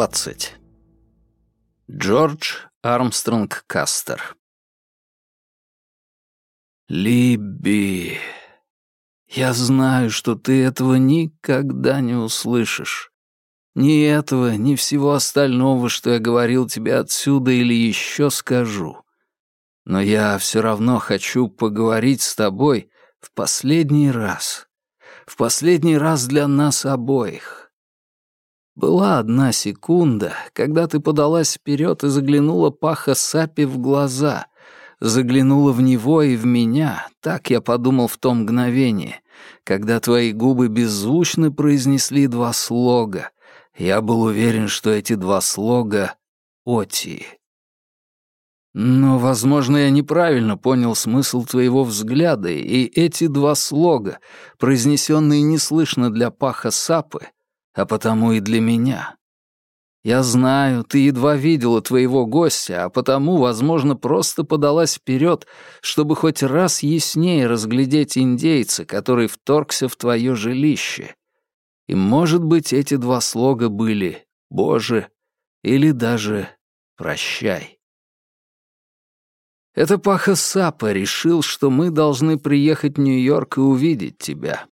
20. Джордж Армстронг Кастер Либби, я знаю, что ты этого никогда не услышишь. Ни этого, ни всего остального, что я говорил тебе отсюда или еще скажу. Но я все равно хочу поговорить с тобой в последний раз. В последний раз для нас обоих. Была одна секунда, когда ты подалась вперед и заглянула Паха Сапи в глаза. Заглянула в него и в меня, так я подумал в том мгновении, когда твои губы беззвучно произнесли два слога. Я был уверен, что эти два слога — Оти. Но, возможно, я неправильно понял смысл твоего взгляда, и эти два слога, произнесенные неслышно для Паха Сапы, а потому и для меня. Я знаю, ты едва видела твоего гостя, а потому, возможно, просто подалась вперед, чтобы хоть раз яснее разглядеть индейца, который вторгся в твое жилище. И, может быть, эти два слога были «Боже» или даже «Прощай». Это Паха Сапа решил, что мы должны приехать в Нью-Йорк и увидеть тебя.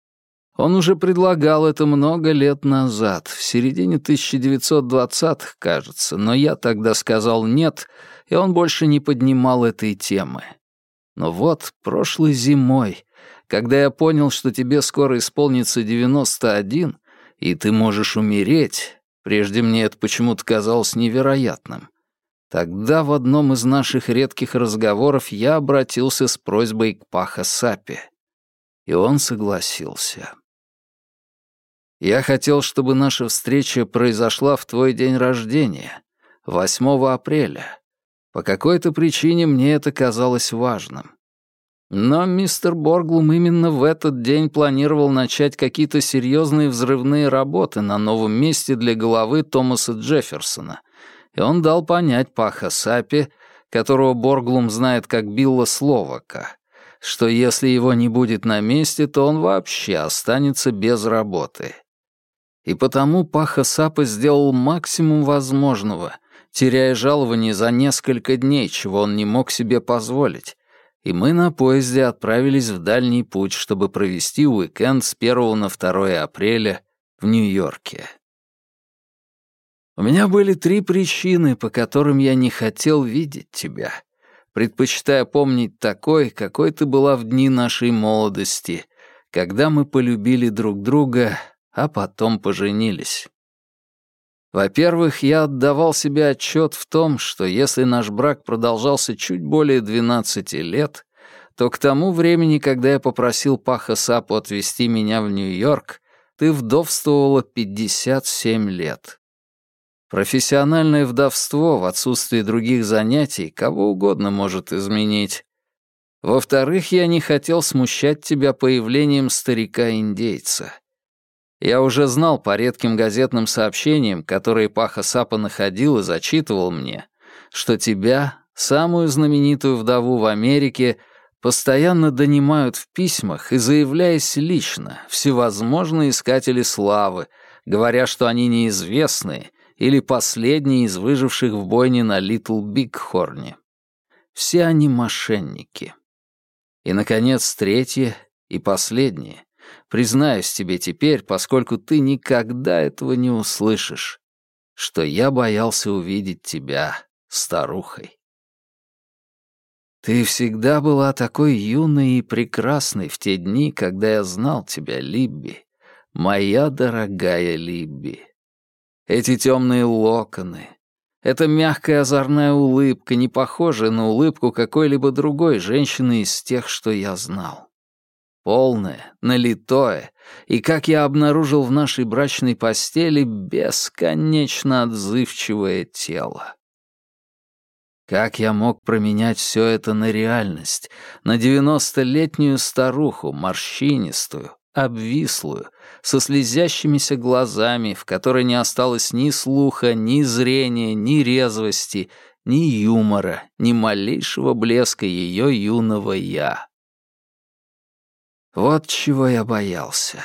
Он уже предлагал это много лет назад, в середине 1920-х, кажется, но я тогда сказал «нет», и он больше не поднимал этой темы. Но вот, прошлой зимой, когда я понял, что тебе скоро исполнится 91, и ты можешь умереть, прежде мне это почему-то казалось невероятным, тогда в одном из наших редких разговоров я обратился с просьбой к Паха Сапи. И он согласился. Я хотел, чтобы наша встреча произошла в твой день рождения, 8 апреля. По какой-то причине мне это казалось важным. Но мистер Борглум именно в этот день планировал начать какие-то серьезные взрывные работы на новом месте для головы Томаса Джефферсона, и он дал понять Паха Сапи, которого Борглум знает как Билла Словака, что если его не будет на месте, то он вообще останется без работы. И потому Паха Сапа сделал максимум возможного, теряя жалование за несколько дней, чего он не мог себе позволить. И мы на поезде отправились в дальний путь, чтобы провести уикенд с 1 на 2 апреля в Нью-Йорке. У меня были три причины, по которым я не хотел видеть тебя, предпочитая помнить такой, какой ты была в дни нашей молодости, когда мы полюбили друг друга а потом поженились. Во-первых, я отдавал себе отчет в том, что если наш брак продолжался чуть более 12 лет, то к тому времени, когда я попросил Паха Сапу отвезти меня в Нью-Йорк, ты вдовствовала 57 лет. Профессиональное вдовство в отсутствии других занятий кого угодно может изменить. Во-вторых, я не хотел смущать тебя появлением старика-индейца. Я уже знал по редким газетным сообщениям, которые Паха Сапа находил и зачитывал мне, что тебя, самую знаменитую вдову в Америке, постоянно донимают в письмах и заявляясь лично всевозможные искатели славы, говоря, что они неизвестные или последние из выживших в бойне на Литл Бигхорне. Все они мошенники. И, наконец, третье и последнее. Признаюсь тебе теперь, поскольку ты никогда этого не услышишь, что я боялся увидеть тебя старухой. Ты всегда была такой юной и прекрасной в те дни, когда я знал тебя, Либби, моя дорогая Либби. Эти темные локоны, эта мягкая озорная улыбка, не похожая на улыбку какой-либо другой женщины из тех, что я знал полное, налитое, и, как я обнаружил в нашей брачной постели, бесконечно отзывчивое тело. Как я мог променять все это на реальность, на девяностолетнюю старуху, морщинистую, обвислую, со слезящимися глазами, в которой не осталось ни слуха, ни зрения, ни резвости, ни юмора, ни малейшего блеска ее юного «я». Вот чего я боялся.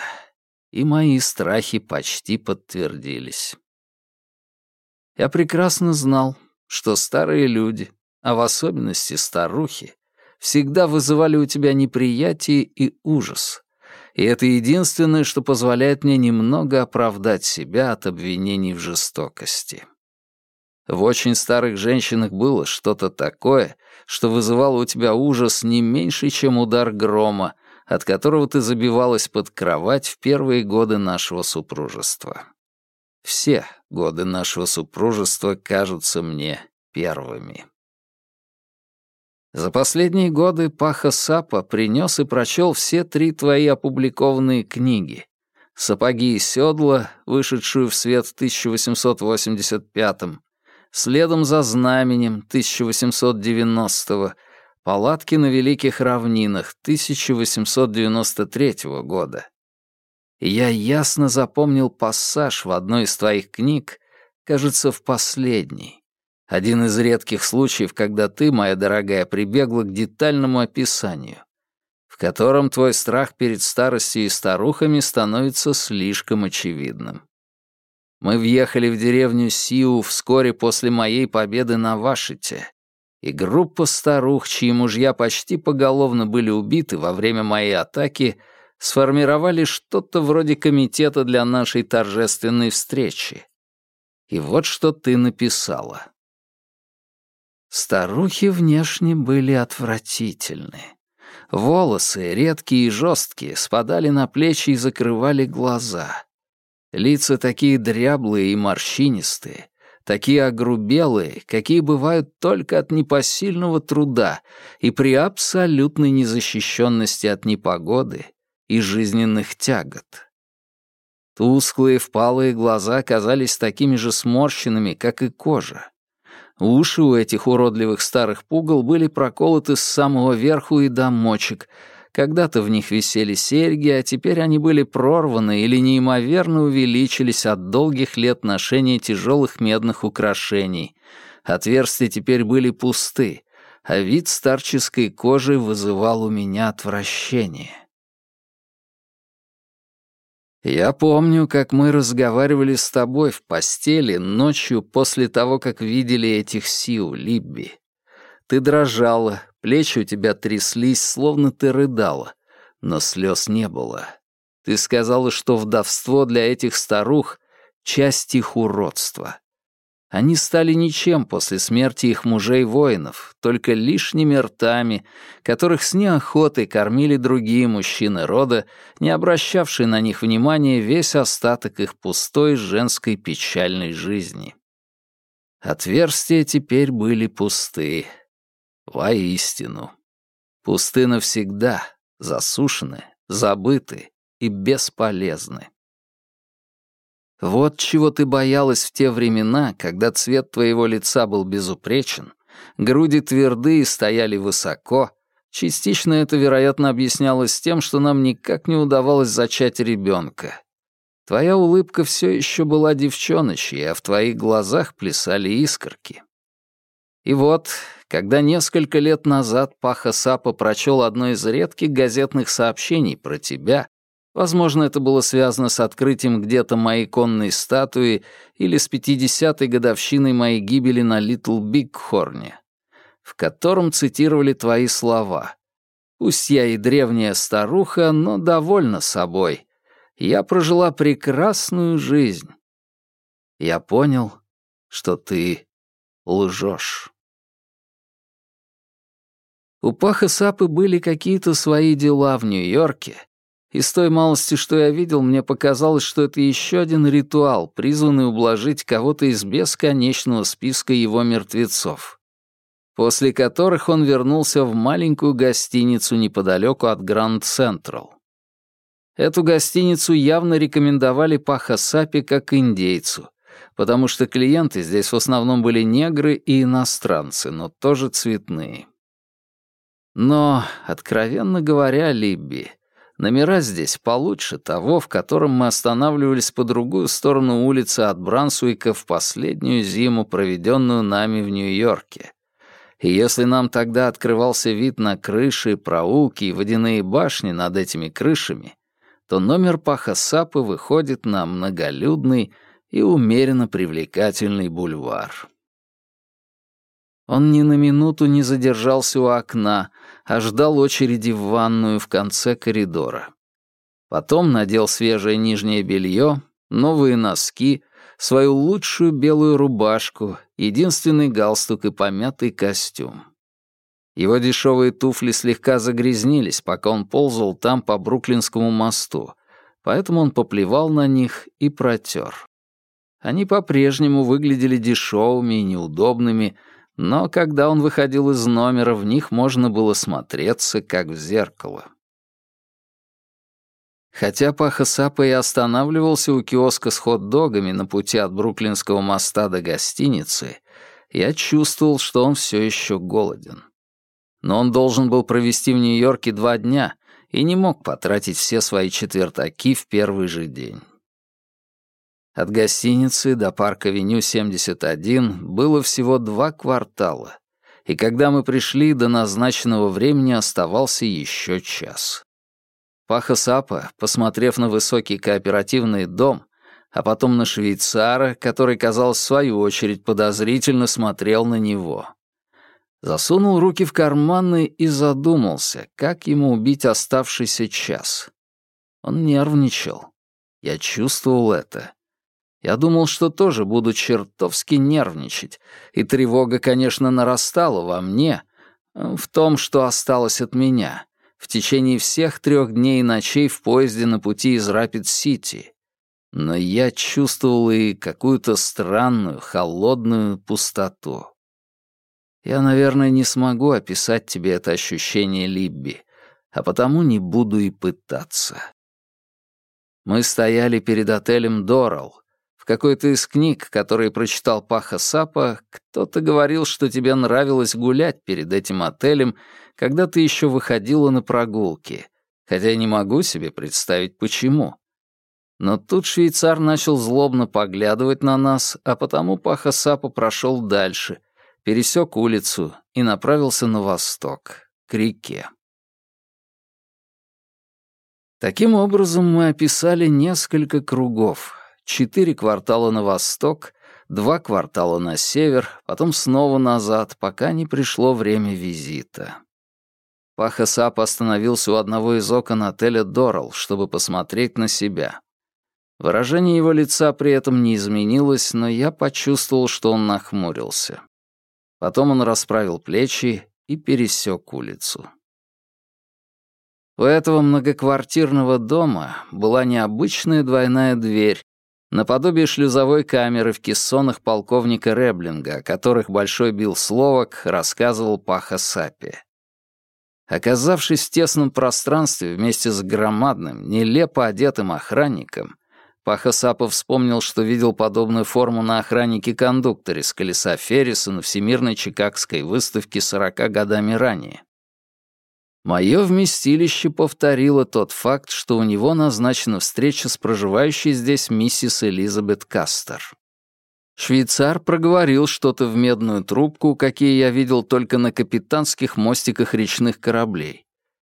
И мои страхи почти подтвердились. Я прекрасно знал, что старые люди, а в особенности старухи, всегда вызывали у тебя неприятие и ужас. И это единственное, что позволяет мне немного оправдать себя от обвинений в жестокости. В очень старых женщинах было что-то такое, что вызывало у тебя ужас не меньше, чем удар грома, от которого ты забивалась под кровать в первые годы нашего супружества. Все годы нашего супружества кажутся мне первыми. За последние годы Паха Сапа принес и прочел все три твои опубликованные книги. «Сапоги и седла», вышедшую в свет в 1885-м, «Следом за знаменем» 1890-го, «Палатки на Великих Равнинах» 1893 года. Я ясно запомнил пассаж в одной из твоих книг, кажется, в последней. Один из редких случаев, когда ты, моя дорогая, прибегла к детальному описанию, в котором твой страх перед старостью и старухами становится слишком очевидным. Мы въехали в деревню Сиу вскоре после моей победы на Вашите, и группа старух, чьи мужья почти поголовно были убиты во время моей атаки, сформировали что-то вроде комитета для нашей торжественной встречи. И вот что ты написала. Старухи внешне были отвратительны. Волосы, редкие и жесткие, спадали на плечи и закрывали глаза. Лица такие дряблые и морщинистые, такие огрубелые, какие бывают только от непосильного труда и при абсолютной незащищенности от непогоды и жизненных тягот. Тусклые впалые глаза казались такими же сморщенными, как и кожа. Уши у этих уродливых старых пугал были проколоты с самого верху и до мочек. Когда-то в них висели серьги, а теперь они были прорваны или неимоверно увеличились от долгих лет ношения тяжелых медных украшений. Отверстия теперь были пусты, а вид старческой кожи вызывал у меня отвращение. Я помню, как мы разговаривали с тобой в постели ночью после того, как видели этих Сиу, Либби. Ты дрожала, плечи у тебя тряслись, словно ты рыдала, но слез не было. Ты сказала, что вдовство для этих старух — часть их уродства. Они стали ничем после смерти их мужей-воинов, только лишними ртами, которых с неохотой кормили другие мужчины рода, не обращавшие на них внимания весь остаток их пустой женской печальной жизни. Отверстия теперь были пусты. Воистину. Пусты навсегда, засушены, забыты и бесполезны. Вот чего ты боялась в те времена, когда цвет твоего лица был безупречен, груди твердые стояли высоко. Частично это, вероятно, объяснялось тем, что нам никак не удавалось зачать ребенка. Твоя улыбка все еще была девчоночьей, а в твоих глазах плясали искорки. И вот, когда несколько лет назад Паха Сапа прочел одно из редких газетных сообщений про тебя, Возможно, это было связано с открытием где-то моей конной статуи или с 50-й годовщиной моей гибели на Литл Бигхорне, в котором цитировали твои слова. «Пусть я и древняя старуха, но довольна собой. Я прожила прекрасную жизнь». Я понял, что ты лжешь. У Паха Сапы были какие-то свои дела в Нью-Йорке, из той малости, что я видел, мне показалось, что это еще один ритуал, призванный ублажить кого-то из бесконечного списка его мертвецов, после которых он вернулся в маленькую гостиницу неподалеку от Гранд Централ. Эту гостиницу явно рекомендовали Паха Сапи как индейцу, потому что клиенты здесь в основном были негры и иностранцы, но тоже цветные. Но, откровенно говоря, Либби, Номера здесь получше того, в котором мы останавливались по другую сторону улицы от Брансуика в последнюю зиму, проведенную нами в Нью-Йорке. И если нам тогда открывался вид на крыши, проулки и водяные башни над этими крышами, то номер Пахасапы выходит на многолюдный и умеренно привлекательный бульвар. Он ни на минуту не задержался у окна, а ждал очереди в ванную в конце коридора. Потом надел свежее нижнее белье, новые носки, свою лучшую белую рубашку, единственный галстук и помятый костюм. Его дешевые туфли слегка загрязнились, пока он ползал там по Бруклинскому мосту, поэтому он поплевал на них и протер. Они по-прежнему выглядели дешевыми и неудобными, но когда он выходил из номера, в них можно было смотреться, как в зеркало. Хотя Паха Сапа и останавливался у киоска с хот-догами на пути от Бруклинского моста до гостиницы, я чувствовал, что он все еще голоден. Но он должен был провести в Нью-Йорке два дня и не мог потратить все свои четвертаки в первый же день. От гостиницы до парка Веню 71 было всего два квартала, и когда мы пришли, до назначенного времени оставался еще час. Паха Сапа, посмотрев на высокий кооперативный дом, а потом на швейцара, который, казалось, в свою очередь подозрительно смотрел на него. Засунул руки в карманы и задумался, как ему убить оставшийся час. Он нервничал. Я чувствовал это. Я думал, что тоже буду чертовски нервничать, и тревога, конечно, нарастала во мне, э, в том, что осталось от меня, в течение всех трех дней и ночей в поезде на пути из Рапид-Сити. Но я чувствовал и какую-то странную, холодную пустоту. Я, наверное, не смогу описать тебе это ощущение Либби, а потому не буду и пытаться. Мы стояли перед отелем «Дорал», в какой-то из книг, которые прочитал Паха Сапа, кто-то говорил, что тебе нравилось гулять перед этим отелем, когда ты еще выходила на прогулки, хотя я не могу себе представить, почему. Но тут швейцар начал злобно поглядывать на нас, а потому Паха Сапа прошел дальше, пересек улицу и направился на восток, к реке. Таким образом, мы описали несколько кругов, четыре квартала на восток, два квартала на север, потом снова назад, пока не пришло время визита. Паха Сап остановился у одного из окон отеля «Дорал», чтобы посмотреть на себя. Выражение его лица при этом не изменилось, но я почувствовал, что он нахмурился. Потом он расправил плечи и пересек улицу. У этого многоквартирного дома была необычная двойная дверь, наподобие шлюзовой камеры в кессонах полковника Реблинга, о которых Большой Билл Словак рассказывал Паха Сапи. Оказавшись в тесном пространстве вместе с громадным, нелепо одетым охранником, Паха Сапа вспомнил, что видел подобную форму на охраннике-кондукторе с колеса Ферриса на Всемирной Чикагской выставке 40 годами ранее. Мое вместилище повторило тот факт, что у него назначена встреча с проживающей здесь миссис Элизабет Кастер. Швейцар проговорил что-то в медную трубку, какие я видел только на капитанских мостиках речных кораблей,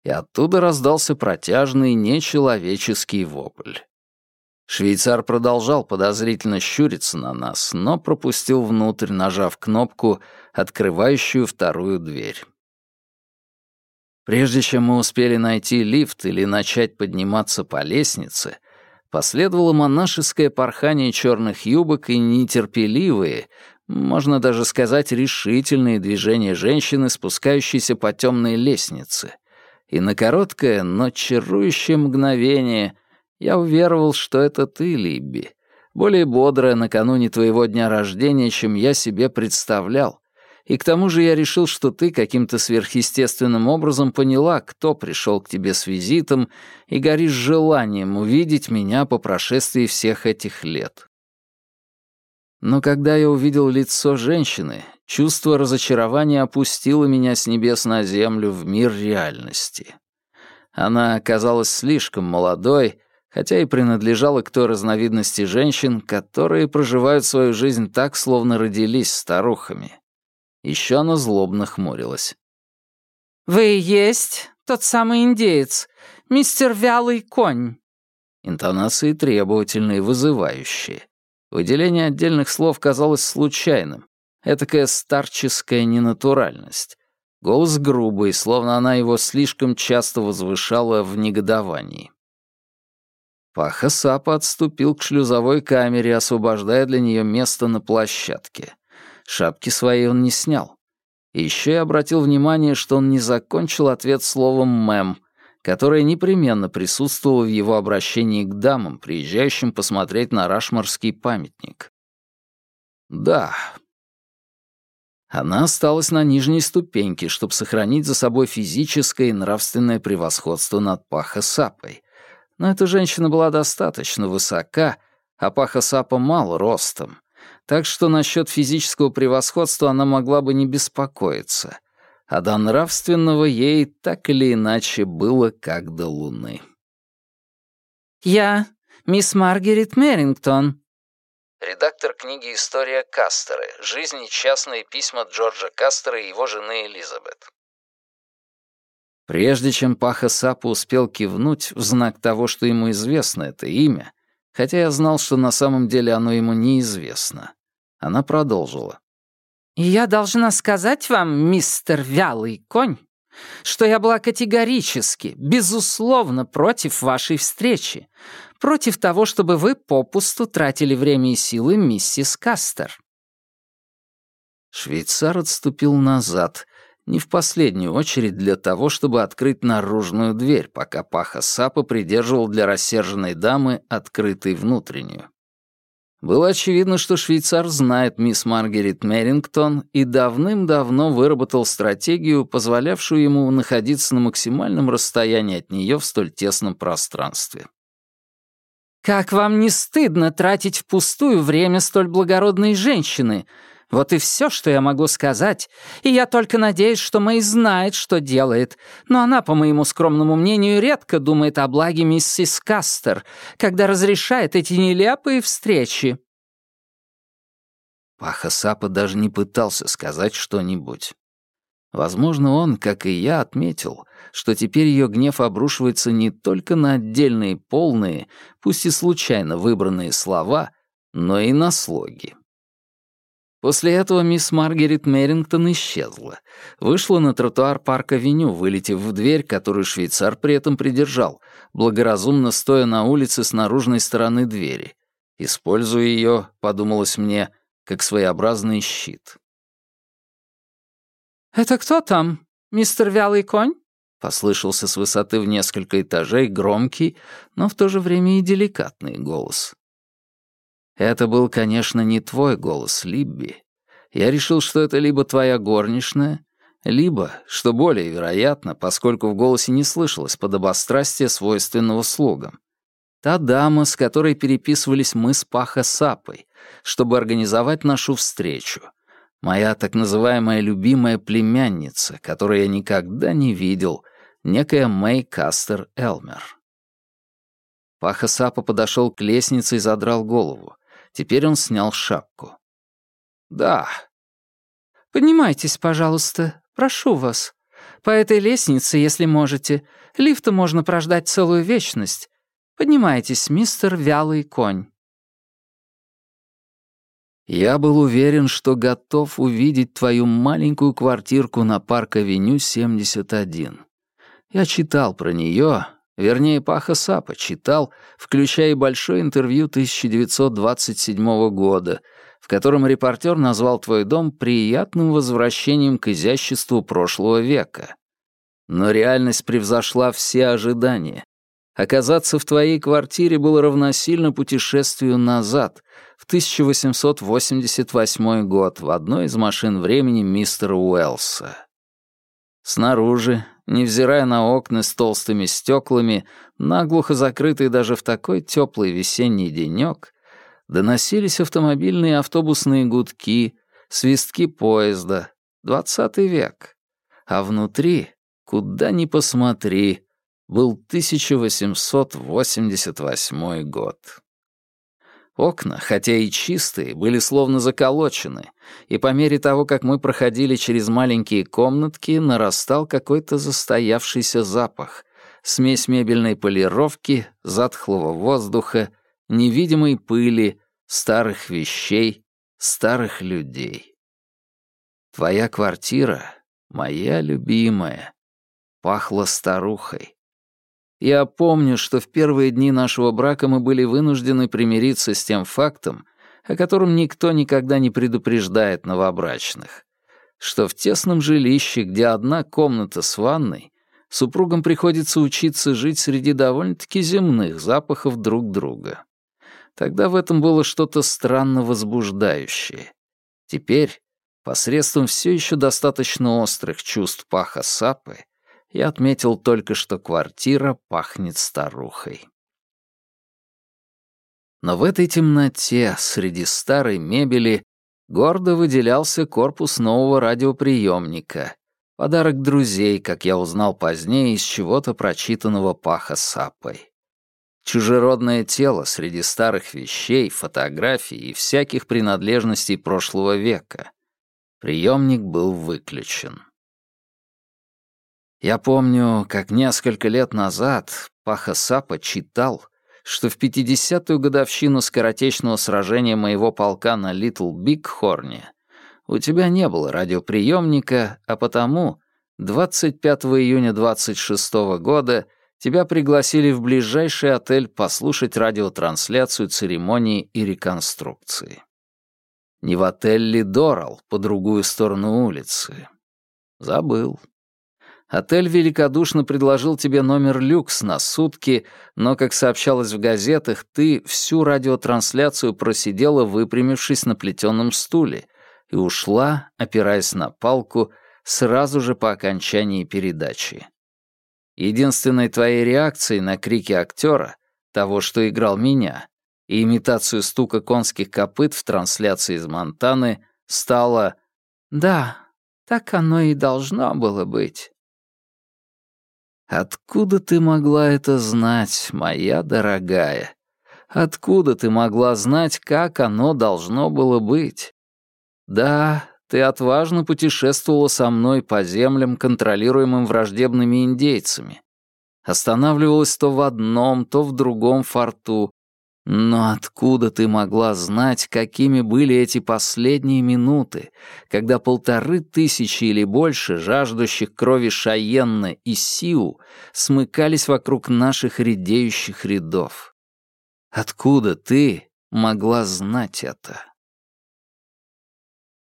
и оттуда раздался протяжный нечеловеческий вопль. Швейцар продолжал подозрительно щуриться на нас, но пропустил внутрь, нажав кнопку, открывающую вторую дверь. Прежде чем мы успели найти лифт или начать подниматься по лестнице, последовало монашеское порхание черных юбок и нетерпеливые, можно даже сказать, решительные движения женщины, спускающейся по темной лестнице. И на короткое, но чарующее мгновение я уверовал, что это ты, Либби, более бодрая накануне твоего дня рождения, чем я себе представлял, и к тому же я решил, что ты каким-то сверхъестественным образом поняла, кто пришел к тебе с визитом, и горишь желанием увидеть меня по прошествии всех этих лет. Но когда я увидел лицо женщины, чувство разочарования опустило меня с небес на землю в мир реальности. Она оказалась слишком молодой, хотя и принадлежала к той разновидности женщин, которые проживают свою жизнь так, словно родились старухами. Еще она злобно хмурилась. «Вы есть тот самый индеец, мистер Вялый Конь?» Интонации требовательные, вызывающие. Выделение отдельных слов казалось случайным. Этакая старческая ненатуральность. Голос грубый, словно она его слишком часто возвышала в негодовании. Паха Сапа отступил к шлюзовой камере, освобождая для нее место на площадке. Шапки свои он не снял. И еще я обратил внимание, что он не закончил ответ словом «мэм», которое непременно присутствовало в его обращении к дамам, приезжающим посмотреть на Рашморский памятник. «Да». Она осталась на нижней ступеньке, чтобы сохранить за собой физическое и нравственное превосходство над Паха Сапой. Но эта женщина была достаточно высока, а Паха Сапа мал ростом так что насчет физического превосходства она могла бы не беспокоиться, а до нравственного ей так или иначе было как до луны. «Я мисс Маргарет Мерингтон». Редактор книги «История Кастера. Жизнь и частные письма Джорджа Кастера и его жены Элизабет». Прежде чем Паха Сапа успел кивнуть в знак того, что ему известно это имя, хотя я знал, что на самом деле оно ему неизвестно. Она продолжила. «Я должна сказать вам, мистер Вялый Конь, что я была категорически, безусловно, против вашей встречи, против того, чтобы вы попусту тратили время и силы миссис Кастер». Швейцар отступил назад, не в последнюю очередь для того, чтобы открыть наружную дверь, пока Паха Сапа придерживал для рассерженной дамы открытой внутреннюю. Было очевидно, что швейцар знает мисс Маргарет Мерингтон и давным-давно выработал стратегию, позволявшую ему находиться на максимальном расстоянии от нее в столь тесном пространстве. «Как вам не стыдно тратить впустую время столь благородной женщины?» Вот и все, что я могу сказать, и я только надеюсь, что Мэй знает, что делает, но она, по моему скромному мнению, редко думает о благе миссис Кастер, когда разрешает эти нелепые встречи». Паха Сапа даже не пытался сказать что-нибудь. Возможно, он, как и я, отметил, что теперь ее гнев обрушивается не только на отдельные полные, пусть и случайно выбранные слова, но и на слоги. После этого мисс Маргарет Мерингтон исчезла. Вышла на тротуар парк-авеню, вылетев в дверь, которую швейцар при этом придержал, благоразумно стоя на улице с наружной стороны двери. Используя ее, подумалось мне, как своеобразный щит. «Это кто там? Мистер Вялый конь?» Послышался с высоты в несколько этажей громкий, но в то же время и деликатный голос. Это был, конечно, не твой голос, Либби. Я решил, что это либо твоя горничная, либо, что более вероятно, поскольку в голосе не слышалось подобострастия, свойственного слугам, та дама, с которой переписывались мы с Паха Сапой, чтобы организовать нашу встречу, моя так называемая любимая племянница, которую я никогда не видел, некая Мэй Кастер Элмер. Паха Сапа подошел к лестнице и задрал голову. Теперь он снял шапку. «Да». «Поднимайтесь, пожалуйста. Прошу вас. По этой лестнице, если можете. Лифта можно прождать целую вечность. Поднимайтесь, мистер Вялый Конь». Я был уверен, что готов увидеть твою маленькую квартирку на Парк-авеню 71. Я читал про нее, Вернее, Паха Сапа читал, включая и большое интервью 1927 года, в котором репортер назвал твой дом приятным возвращением к изяществу прошлого века. Но реальность превзошла все ожидания. Оказаться в твоей квартире было равносильно путешествию назад, в 1888 год, в одной из машин времени мистера Уэллса. Снаружи, невзирая на окна с толстыми стеклами, наглухо закрытые даже в такой теплый весенний денек, доносились автомобильные автобусные гудки, свистки поезда. Двадцатый век. А внутри, куда ни посмотри, был 1888 год. Окна, хотя и чистые, были словно заколочены, и по мере того, как мы проходили через маленькие комнатки, нарастал какой-то застоявшийся запах, смесь мебельной полировки, затхлого воздуха, невидимой пыли, старых вещей, старых людей. Твоя квартира, моя любимая, пахла старухой. Я помню, что в первые дни нашего брака мы были вынуждены примириться с тем фактом, о котором никто никогда не предупреждает новобрачных, что в тесном жилище, где одна комната с ванной, супругам приходится учиться жить среди довольно-таки земных запахов друг друга. Тогда в этом было что-то странно возбуждающее. Теперь, посредством все еще достаточно острых чувств паха сапы, я отметил только, что квартира пахнет старухой. Но в этой темноте, среди старой мебели, гордо выделялся корпус нового радиоприемника. Подарок друзей, как я узнал позднее, из чего-то прочитанного паха сапой. Чужеродное тело среди старых вещей, фотографий и всяких принадлежностей прошлого века. Приемник был выключен. Я помню, как несколько лет назад Паха Сапа читал, что в 50-ю годовщину скоротечного сражения моего полка на Литл Бигхорне у тебя не было радиоприемника, а потому 25 июня 26 -го года тебя пригласили в ближайший отель послушать радиотрансляцию церемонии и реконструкции. Не в отель ли Дорал, по другую сторону улицы. Забыл. Отель великодушно предложил тебе номер люкс на сутки, но, как сообщалось в газетах, ты всю радиотрансляцию просидела, выпрямившись на плетеном стуле, и ушла, опираясь на палку, сразу же по окончании передачи. Единственной твоей реакцией на крики актера, того, что играл меня, и имитацию стука конских копыт в трансляции из Монтаны, стало «Да, так оно и должно было быть». Откуда ты могла это знать, моя дорогая? Откуда ты могла знать, как оно должно было быть? Да, ты отважно путешествовала со мной по землям, контролируемым враждебными индейцами. Останавливалась то в одном, то в другом форту, но откуда ты могла знать, какими были эти последние минуты, когда полторы тысячи или больше жаждущих крови Шаенна и Сиу смыкались вокруг наших редеющих рядов? Откуда ты могла знать это?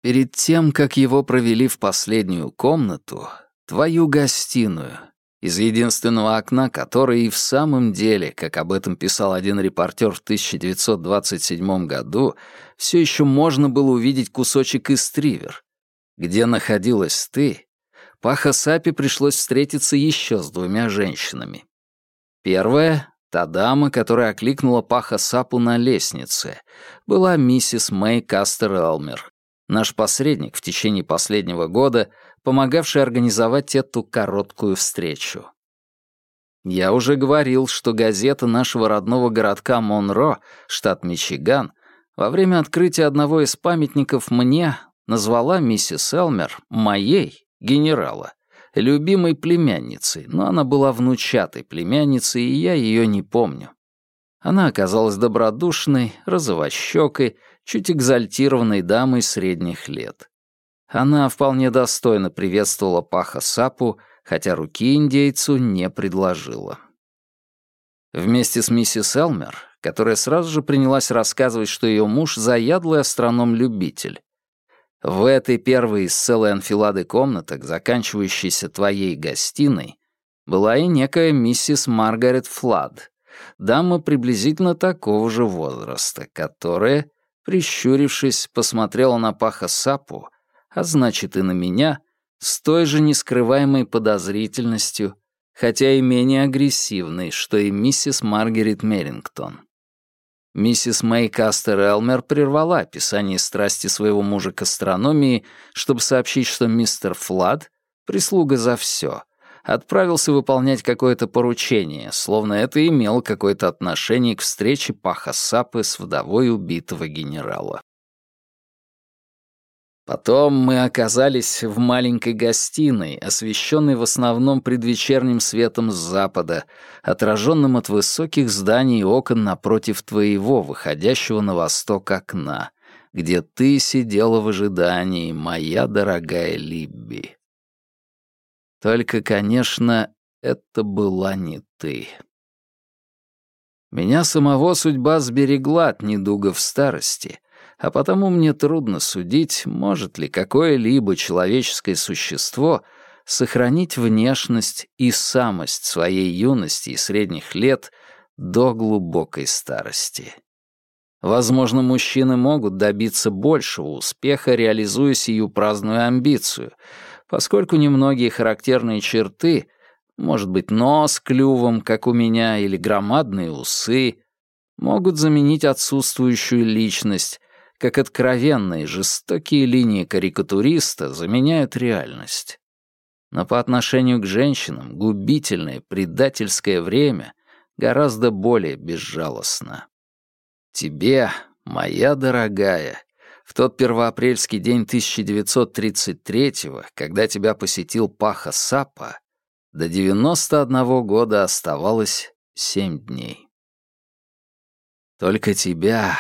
Перед тем, как его провели в последнюю комнату, твою гостиную, из единственного окна которое и в самом деле, как об этом писал один репортер в 1927 году, все еще можно было увидеть кусочек из Тривер. Где находилась ты, Паха Сапи пришлось встретиться еще с двумя женщинами. Первая, та дама, которая окликнула Паха Сапу на лестнице, была миссис Мэй Кастер Элмер, наш посредник в течение последнего года — помогавший организовать эту короткую встречу. Я уже говорил, что газета нашего родного городка Монро, штат Мичиган, во время открытия одного из памятников мне назвала миссис Элмер моей, генерала, любимой племянницей, но она была внучатой племянницей, и я ее не помню. Она оказалась добродушной, розовощекой, чуть экзальтированной дамой средних лет. Она вполне достойно приветствовала Паха Сапу, хотя руки индейцу не предложила. Вместе с миссис Элмер, которая сразу же принялась рассказывать, что ее муж — заядлый астроном-любитель. В этой первой из целой анфилады комнаток, заканчивающейся твоей гостиной, была и некая миссис Маргарет Флад, дама приблизительно такого же возраста, которая, прищурившись, посмотрела на Паха Сапу а значит и на меня, с той же нескрываемой подозрительностью, хотя и менее агрессивной, что и миссис Маргарет Мерингтон. Миссис Мэй Кастер Элмер прервала описание страсти своего мужа к астрономии, чтобы сообщить, что мистер Флад, прислуга за все, отправился выполнять какое-то поручение, словно это имело какое-то отношение к встрече Паха Сапы с вдовой убитого генерала. Потом мы оказались в маленькой гостиной, освещенной в основном предвечерним светом с запада, отраженным от высоких зданий и окон напротив твоего, выходящего на восток окна, где ты сидела в ожидании, моя дорогая Либби. Только, конечно, это была не ты. Меня самого судьба сберегла от недуга в старости, а потому мне трудно судить, может ли какое-либо человеческое существо сохранить внешность и самость своей юности и средних лет до глубокой старости. Возможно, мужчины могут добиться большего успеха, реализуя сию праздную амбицию, поскольку немногие характерные черты, может быть, нос клювом, как у меня, или громадные усы, могут заменить отсутствующую личность, как откровенные жестокие линии карикатуриста заменяют реальность. Но по отношению к женщинам губительное предательское время гораздо более безжалостно. Тебе, моя дорогая, в тот первоапрельский день 1933-го, когда тебя посетил Паха Сапа, до 91 года оставалось семь дней. Только тебя,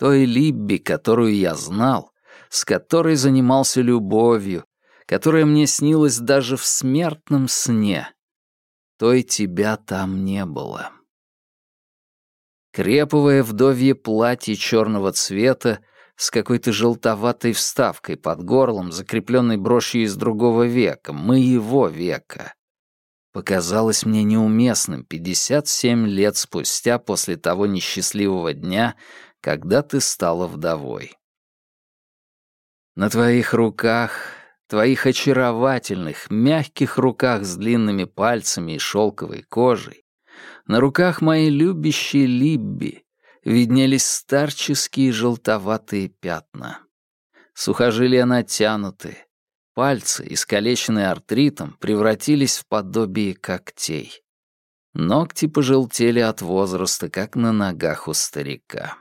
той Либби, которую я знал, с которой занимался любовью, которая мне снилась даже в смертном сне. Той тебя там не было. Креповое вдовье платье черного цвета с какой-то желтоватой вставкой под горлом, закрепленной брошью из другого века, моего века, показалось мне неуместным 57 лет спустя после того несчастливого дня, когда ты стала вдовой. На твоих руках, твоих очаровательных, мягких руках с длинными пальцами и шелковой кожей, на руках моей любящей Либби виднелись старческие желтоватые пятна. Сухожилия натянуты, пальцы, искалеченные артритом, превратились в подобие когтей. Ногти пожелтели от возраста, как на ногах у старика.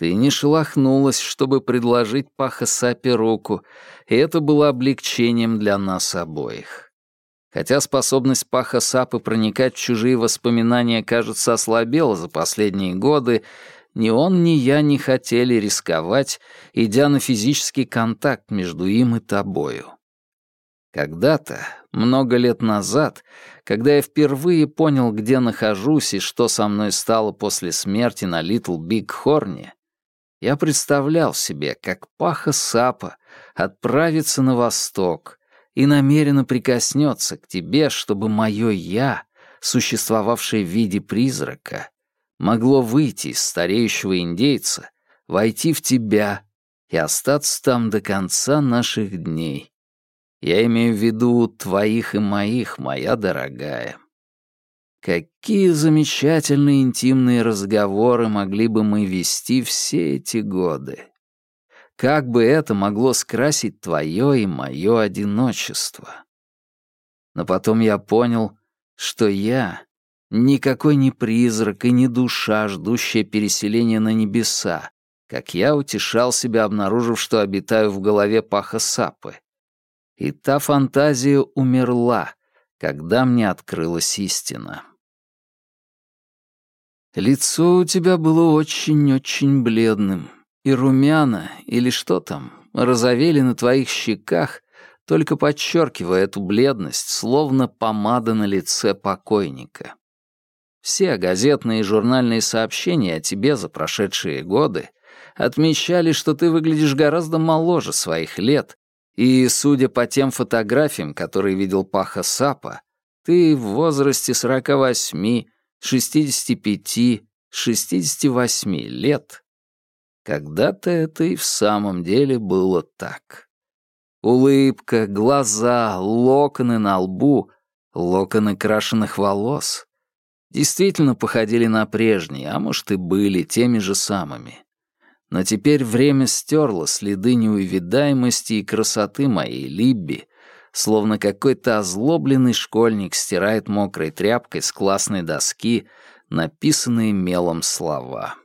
Ты не шелохнулась, чтобы предложить Паха Сапе руку, и это было облегчением для нас обоих. Хотя способность Паха Сапы проникать в чужие воспоминания, кажется, ослабела за последние годы, ни он, ни я не хотели рисковать, идя на физический контакт между им и тобою. Когда-то, много лет назад, когда я впервые понял, где нахожусь и что со мной стало после смерти на Литл Биг Хорне, я представлял себе, как Паха Сапа отправится на восток и намеренно прикоснется к тебе, чтобы мое «я», существовавшее в виде призрака, могло выйти из стареющего индейца, войти в тебя и остаться там до конца наших дней. Я имею в виду твоих и моих, моя дорогая. Какие замечательные интимные разговоры могли бы мы вести все эти годы. Как бы это могло скрасить твое и мое одиночество. Но потом я понял, что я никакой не призрак и не душа, ждущая переселения на небеса, как я утешал себя, обнаружив, что обитаю в голове Паха Сапы. И та фантазия умерла, когда мне открылась истина. Лицо у тебя было очень-очень бледным, и румяна, или что там, розовели на твоих щеках, только подчеркивая эту бледность, словно помада на лице покойника. Все газетные и журнальные сообщения о тебе за прошедшие годы отмечали, что ты выглядишь гораздо моложе своих лет, и, судя по тем фотографиям, которые видел Паха Сапа, ты в возрасте 48 65, 68 лет, когда-то это и в самом деле было так. Улыбка, глаза, локоны на лбу, локоны крашеных волос действительно походили на прежние, а может и были теми же самыми. Но теперь время стерло следы неувидаемости и красоты моей Либби, словно какой-то озлобленный школьник стирает мокрой тряпкой с классной доски написанные мелом слова.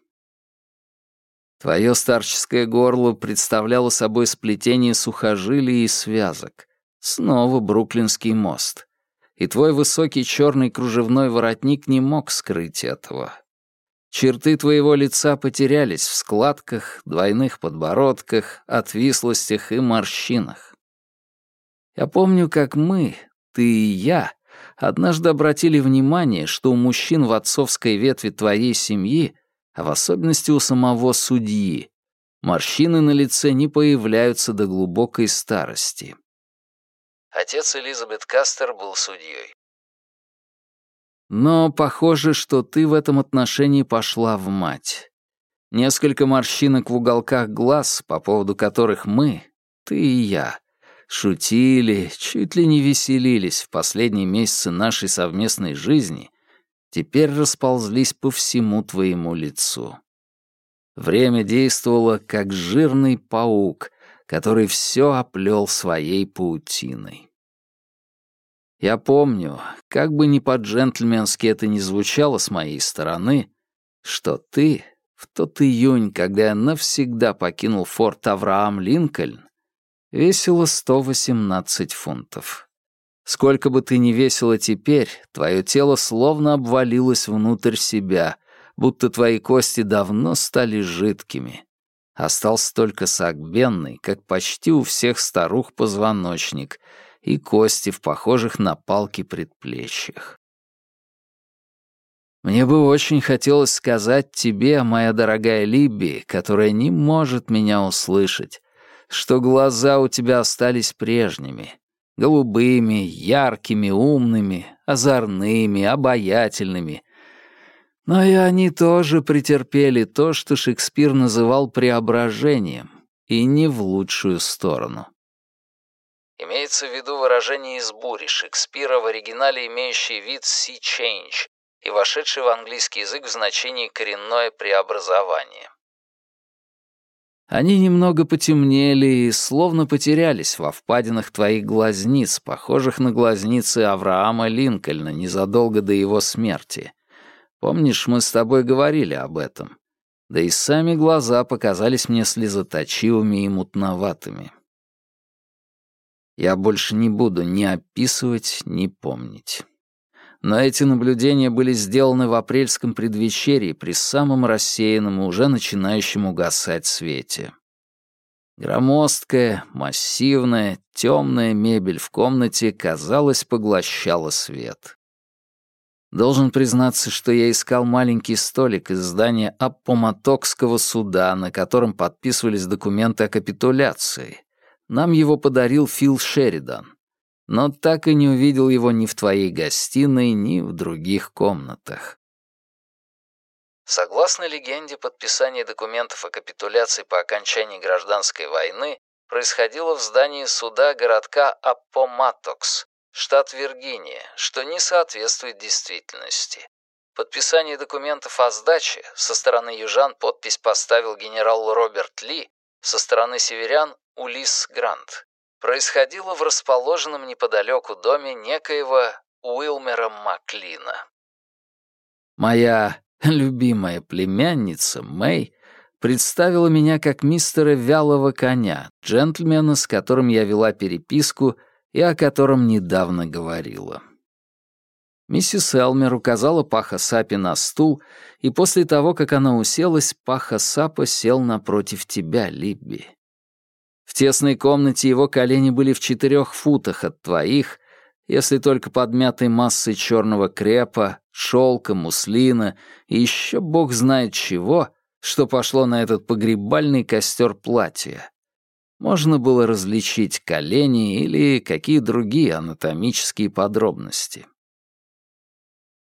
Твое старческое горло представляло собой сплетение сухожилий и связок. Снова Бруклинский мост. И твой высокий черный кружевной воротник не мог скрыть этого. Черты твоего лица потерялись в складках, двойных подбородках, отвислостях и морщинах. Я помню, как мы, ты и я, однажды обратили внимание, что у мужчин в отцовской ветви твоей семьи, а в особенности у самого судьи, морщины на лице не появляются до глубокой старости. Отец Элизабет Кастер был судьей. Но похоже, что ты в этом отношении пошла в мать. Несколько морщинок в уголках глаз, по поводу которых мы, ты и я, шутили, чуть ли не веселились в последние месяцы нашей совместной жизни, теперь расползлись по всему твоему лицу. Время действовало, как жирный паук, который все оплел своей паутиной. Я помню, как бы ни по-джентльменски это ни звучало с моей стороны, что ты в тот июнь, когда я навсегда покинул форт Авраам Линкольн, весила 118 фунтов. Сколько бы ты ни весила теперь, твое тело словно обвалилось внутрь себя, будто твои кости давно стали жидкими. Остался только сагбенный, как почти у всех старух позвоночник — и кости в похожих на палки предплечьях. Мне бы очень хотелось сказать тебе, моя дорогая Либби, которая не может меня услышать, что глаза у тебя остались прежними, голубыми, яркими, умными, озорными, обаятельными. Но и они тоже претерпели то, что Шекспир называл преображением, и не в лучшую сторону. Имеется в виду выражение из бури Шекспира в оригинале имеющий вид «sea change» и вошедший в английский язык в значении «коренное преобразование». Они немного потемнели и словно потерялись во впадинах твоих глазниц, похожих на глазницы Авраама Линкольна незадолго до его смерти. Помнишь, мы с тобой говорили об этом? Да и сами глаза показались мне слезоточивыми и мутноватыми. Я больше не буду ни описывать, ни помнить. Но эти наблюдения были сделаны в апрельском предвечерии при самом рассеянном уже начинающем угасать свете. Громоздкая, массивная, темная мебель в комнате, казалось, поглощала свет. Должен признаться, что я искал маленький столик из здания Аппоматокского суда, на котором подписывались документы о капитуляции, нам его подарил Фил Шеридан, но так и не увидел его ни в твоей гостиной, ни в других комнатах. Согласно легенде, подписание документов о капитуляции по окончании гражданской войны происходило в здании суда городка Аппоматокс, штат Виргиния, что не соответствует действительности. Подписание документов о сдаче со стороны южан подпись поставил генерал Роберт Ли, со стороны северян Улис Грант, происходило в расположенном неподалеку доме некоего Уилмера Маклина. Моя любимая племянница Мэй представила меня как мистера Вялого Коня, джентльмена, с которым я вела переписку и о котором недавно говорила. Миссис Элмер указала Паха Сапи на стул, и после того, как она уселась, Паха Сапа сел напротив тебя, Либби. Тесной комнате его колени были в четырех футах от твоих, если только подмятой массой черного крепа, шелка, муслина и еще бог знает чего, что пошло на этот погребальный костер платья. Можно было различить колени или какие другие анатомические подробности.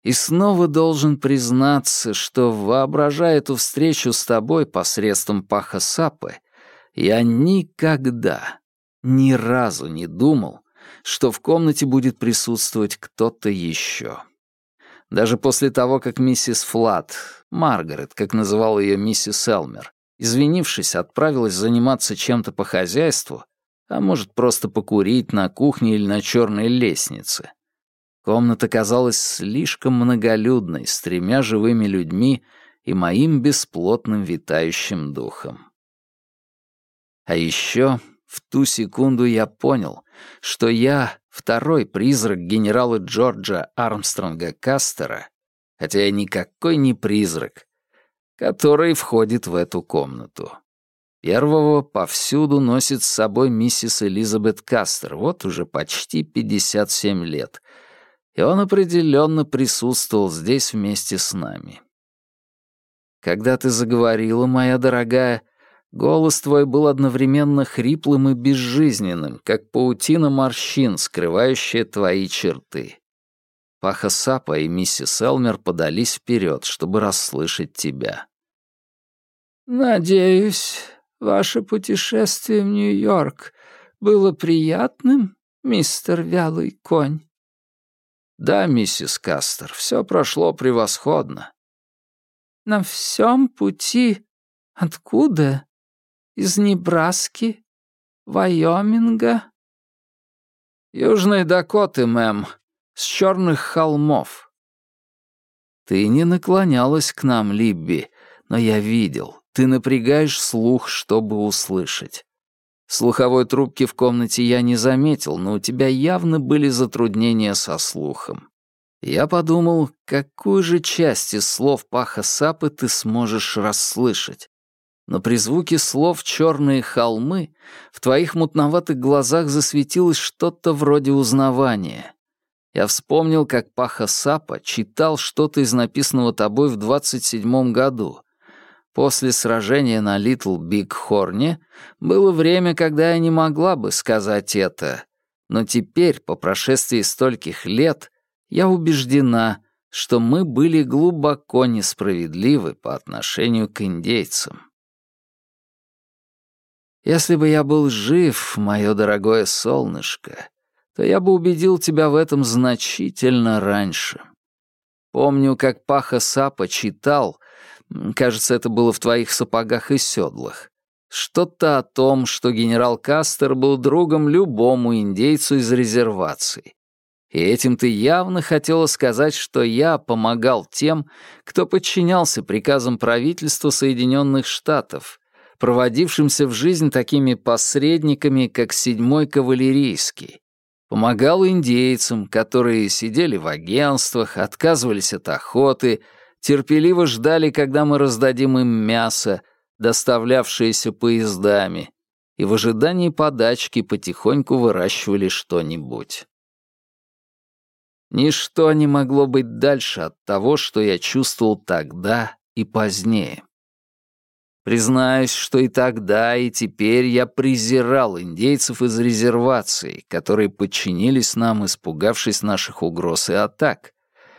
И снова должен признаться, что, воображая эту встречу с тобой посредством паха сапы, я никогда, ни разу не думал, что в комнате будет присутствовать кто-то еще. Даже после того, как миссис Флат, Маргарет, как называла ее миссис Элмер, извинившись, отправилась заниматься чем-то по хозяйству, а может, просто покурить на кухне или на черной лестнице. Комната казалась слишком многолюдной, с тремя живыми людьми и моим бесплотным витающим духом. А еще в ту секунду я понял, что я второй призрак генерала Джорджа Армстронга Кастера, хотя я никакой не призрак, который входит в эту комнату. Первого повсюду носит с собой миссис Элизабет Кастер, вот уже почти 57 лет, и он определенно присутствовал здесь вместе с нами. Когда ты заговорила, моя дорогая, голос твой был одновременно хриплым и безжизненным, как паутина морщин, скрывающая твои черты. Паха Сапа и миссис Элмер подались вперед, чтобы расслышать тебя. «Надеюсь, ваше путешествие в Нью-Йорк было приятным, мистер Вялый Конь?» «Да, миссис Кастер, все прошло превосходно. На всем пути откуда? Из Небраски? Вайоминга? Южной Дакоты, мэм, с черных холмов. Ты не наклонялась к нам, Либби, но я видел. Ты напрягаешь слух, чтобы услышать. Слуховой трубки в комнате я не заметил, но у тебя явно были затруднения со слухом. Я подумал, какую же часть из слов Паха Сапы ты сможешь расслышать. Но при звуке слов «черные холмы» в твоих мутноватых глазах засветилось что-то вроде узнавания. Я вспомнил, как Паха Сапа читал что-то из написанного тобой в 27-м году. После сражения на Литл Биг Хорне было время, когда я не могла бы сказать это. Но теперь, по прошествии стольких лет, я убеждена, что мы были глубоко несправедливы по отношению к индейцам. Если бы я был жив, мое дорогое солнышко, то я бы убедил тебя в этом значительно раньше. Помню, как Паха Сапа читал, кажется, это было в твоих сапогах и седлах, что-то о том, что генерал Кастер был другом любому индейцу из резервации, и этим ты явно хотела сказать, что я помогал тем, кто подчинялся приказам правительства Соединенных Штатов, проводившимся в жизнь такими посредниками, как Седьмой Кавалерийский. Помогал индейцам, которые сидели в агентствах, отказывались от охоты, терпеливо ждали, когда мы раздадим им мясо, доставлявшееся поездами, и в ожидании подачки потихоньку выращивали что-нибудь. Ничто не могло быть дальше от того, что я чувствовал тогда и позднее. Признаюсь, что и тогда, и теперь я презирал индейцев из резерваций, которые подчинились нам, испугавшись наших угроз и атак,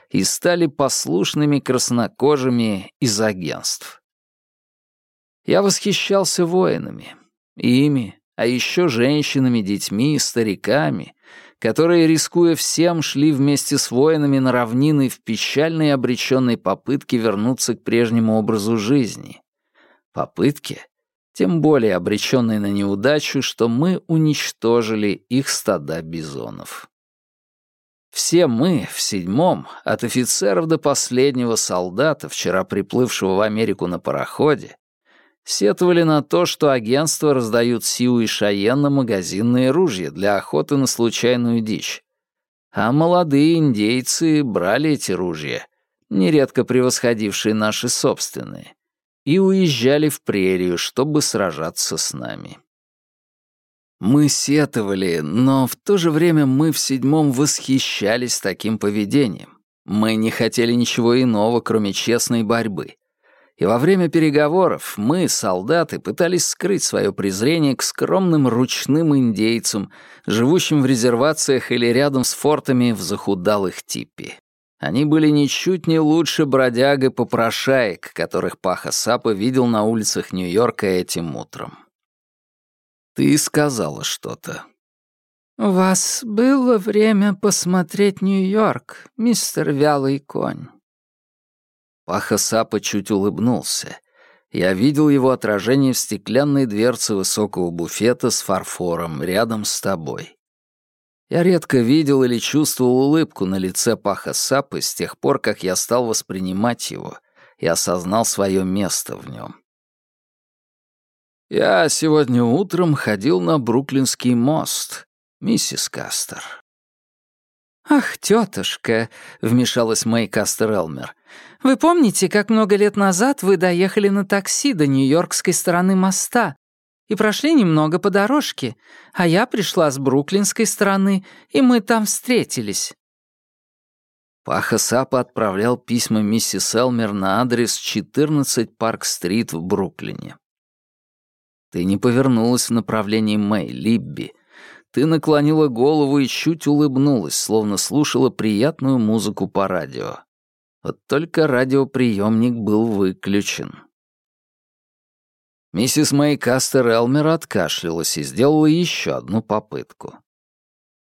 и стали послушными краснокожими из агентств. Я восхищался воинами, ими, а еще женщинами, детьми стариками, которые, рискуя всем, шли вместе с воинами на равнины в печальной обреченной попытке вернуться к прежнему образу жизни. Попытке, тем более обреченной на неудачу, что мы уничтожили их стада бизонов. Все мы в седьмом, от офицеров до последнего солдата, вчера приплывшего в Америку на пароходе, сетовали на то, что агентства раздают Сиу и Шаен магазинные ружья для охоты на случайную дичь. А молодые индейцы брали эти ружья, нередко превосходившие наши собственные, и уезжали в прерию, чтобы сражаться с нами. Мы сетовали, но в то же время мы в седьмом восхищались таким поведением. Мы не хотели ничего иного, кроме честной борьбы — и во время переговоров мы, солдаты, пытались скрыть свое презрение к скромным ручным индейцам, живущим в резервациях или рядом с фортами в захудалых типи. Они были ничуть не лучше бродяг и попрошаек, которых Паха Сапа видел на улицах Нью-Йорка этим утром. Ты сказала что-то. «У вас было время посмотреть Нью-Йорк, мистер Вялый Конь?» Паха Сапа чуть улыбнулся. Я видел его отражение в стеклянной дверце высокого буфета с фарфором рядом с тобой. Я редко видел или чувствовал улыбку на лице Паха Сапы с тех пор, как я стал воспринимать его, и осознал свое место в нем. «Я сегодня утром ходил на Бруклинский мост, миссис Кастер». «Ах, тетушка», — вмешалась Мэй Кастер Элмер, «вы помните, как много лет назад вы доехали на такси до Нью-Йоркской стороны моста и прошли немного по дорожке, а я пришла с Бруклинской стороны, и мы там встретились?» Паха Сапа отправлял письма миссис Элмер на адрес 14 Парк-стрит в Бруклине. Ты не повернулась в направлении Мэй, Либби. Ты наклонила голову и чуть улыбнулась, словно слушала приятную музыку по радио. Вот только радиоприемник был выключен. Миссис Мэй Кастер Элмер откашлялась и сделала еще одну попытку.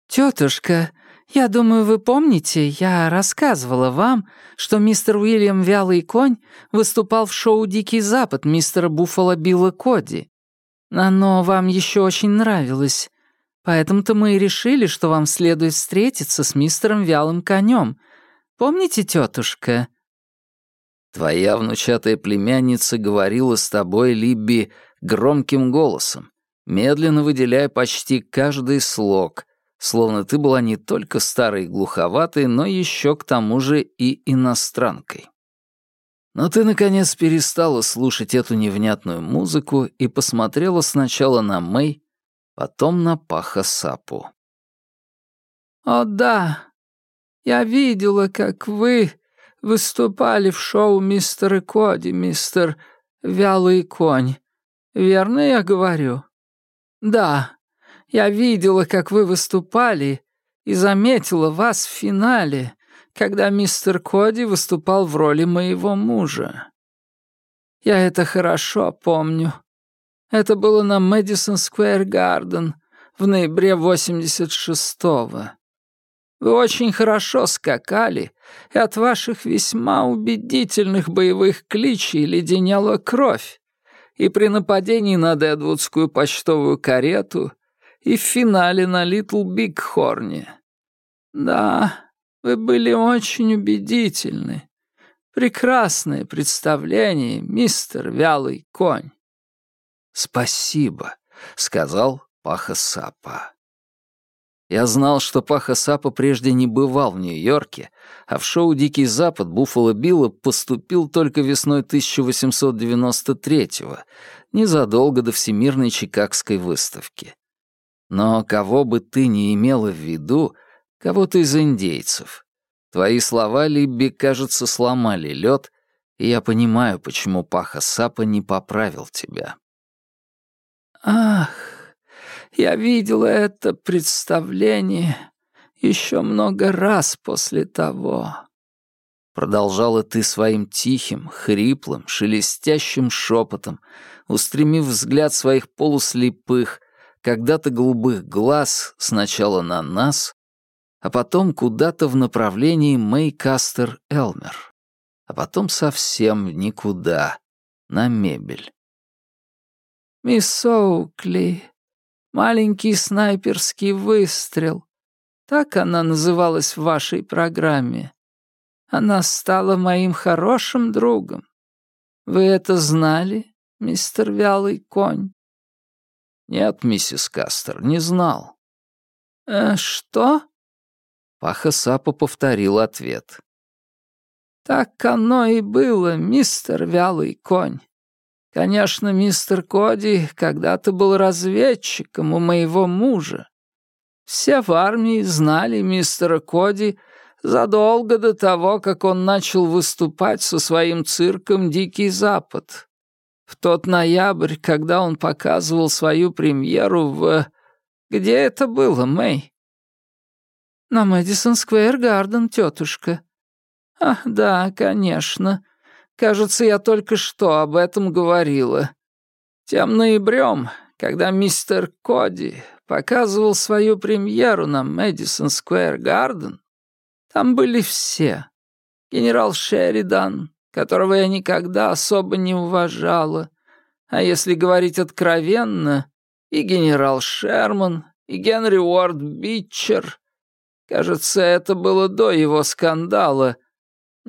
«Тетушка, я думаю, вы помните, я рассказывала вам, что мистер Уильям Вялый Конь выступал в шоу «Дикий Запад» мистера Буффало Билла Коди. Оно вам еще очень нравилось. Поэтому-то мы и решили, что вам следует встретиться с мистером Вялым Конем. Помните, тетушка?» «Твоя внучатая племянница говорила с тобой, Либби, громким голосом, медленно выделяя почти каждый слог, словно ты была не только старой и глуховатой, но еще к тому же и иностранкой. Но ты, наконец, перестала слушать эту невнятную музыку и посмотрела сначала на Мэй, потом на Паха Сапу. «О да, я видела, как вы выступали в шоу мистера Коди, мистер Вялый Конь. Верно я говорю? Да, я видела, как вы выступали, и заметила вас в финале, когда мистер Коди выступал в роли моего мужа. Я это хорошо помню. Это было на Мэдисон Сквер Гарден в ноябре 86-го. Вы очень хорошо скакали, и от ваших весьма убедительных боевых кличей леденяла кровь. И при нападении на Дедвудскую почтовую карету, и в финале на Литл Бигхорне. Да, вы были очень убедительны. Прекрасное представление, мистер Вялый Конь. «Спасибо», — сказал Паха Сапа. Я знал, что Паха Сапа прежде не бывал в Нью-Йорке, а в шоу «Дикий Запад» Буффало Билла поступил только весной 1893-го, незадолго до Всемирной Чикагской выставки. Но кого бы ты ни имела в виду, кого-то из индейцев. Твои слова, Либби, кажется, сломали лед, и я понимаю, почему Паха Сапа не поправил тебя. Ах, я видела это представление еще много раз после того. Продолжала ты своим тихим, хриплым, шелестящим шепотом, устремив взгляд своих полуслепых, когда-то голубых глаз сначала на нас, а потом куда-то в направлении Мейкастер Элмер, а потом совсем никуда, на мебель. «Мисс Оукли, маленький снайперский выстрел», так она называлась в вашей программе. Она стала моим хорошим другом. Вы это знали, мистер Вялый Конь?» «Нет, миссис Кастер, не знал». «Э, «Что?» Паха Сапа повторил ответ. «Так оно и было, мистер Вялый Конь. Конечно, мистер Коди когда-то был разведчиком у моего мужа. Все в армии знали мистера Коди задолго до того, как он начал выступать со своим цирком «Дикий Запад». В тот ноябрь, когда он показывал свою премьеру в... Где это было, Мэй? «На Мэдисон Сквер Гарден, тетушка». «Ах, да, конечно. Кажется, я только что об этом говорила. Тем ноябрем, когда мистер Коди показывал свою премьеру на Мэдисон Сквер Гарден, там были все. Генерал Шеридан, которого я никогда особо не уважала, а если говорить откровенно, и генерал Шерман, и Генри Уорд Бичер, Кажется, это было до его скандала.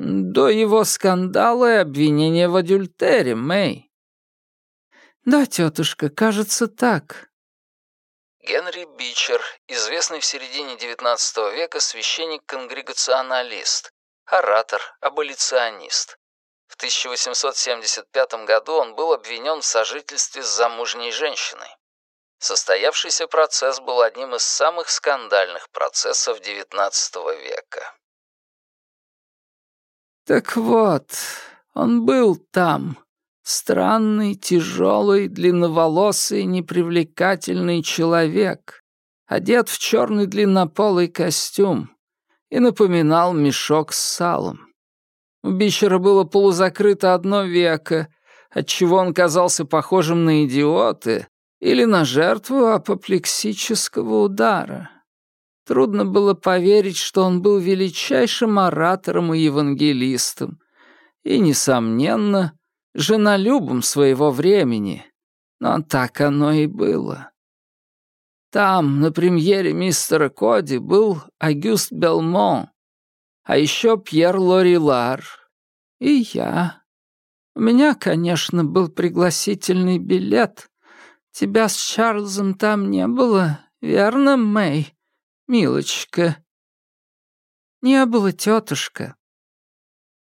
До его скандала и обвинения в адюльтере, Мэй. Да, тетушка, кажется так. Генри Бичер, известный в середине XIX века священник-конгрегационалист, оратор, аболиционист. В 1875 году он был обвинен в сожительстве с замужней женщиной. Состоявшийся процесс был одним из самых скандальных процессов XIX века. Так вот, он был там. Странный, тяжелый, длинноволосый, непривлекательный человек, одет в черный длиннополый костюм, и напоминал мешок с салом. У Бичера было полузакрыто одно веко, отчего он казался похожим на идиота или на жертву апоплексического удара. Трудно было поверить, что он был величайшим оратором и евангелистом, и, несомненно, женолюбом своего времени, но так оно и было. Там, на премьере мистера Коди, был Агюст Белмон, а еще Пьер Лорилар и я. У меня, конечно, был пригласительный билет. Тебя с Чарльзом там не было, верно, Мэй, милочка?» «Не было, тетушка».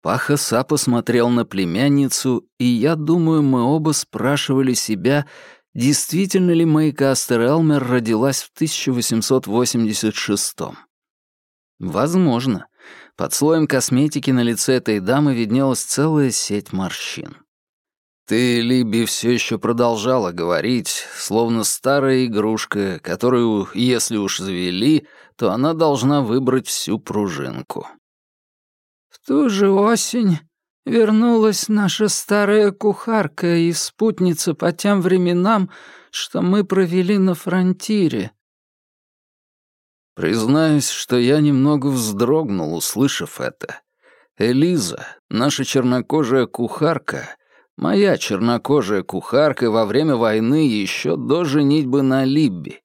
Паха Сапа смотрел на племянницу, и я думаю, мы оба спрашивали себя, действительно ли Мэй Кастер Элмер родилась в 1886 -м. Возможно. Под слоем косметики на лице этой дамы виднелась целая сеть морщин. Ты, Либи, все еще продолжала говорить, словно старая игрушка, которую, если уж завели, то она должна выбрать всю пружинку. В ту же осень вернулась наша старая кухарка и спутница по тем временам, что мы провели на фронтире. Признаюсь, что я немного вздрогнул, услышав это. Элиза, наша чернокожая кухарка, Моя чернокожая кухарка во время войны еще до женитьбы на Либби.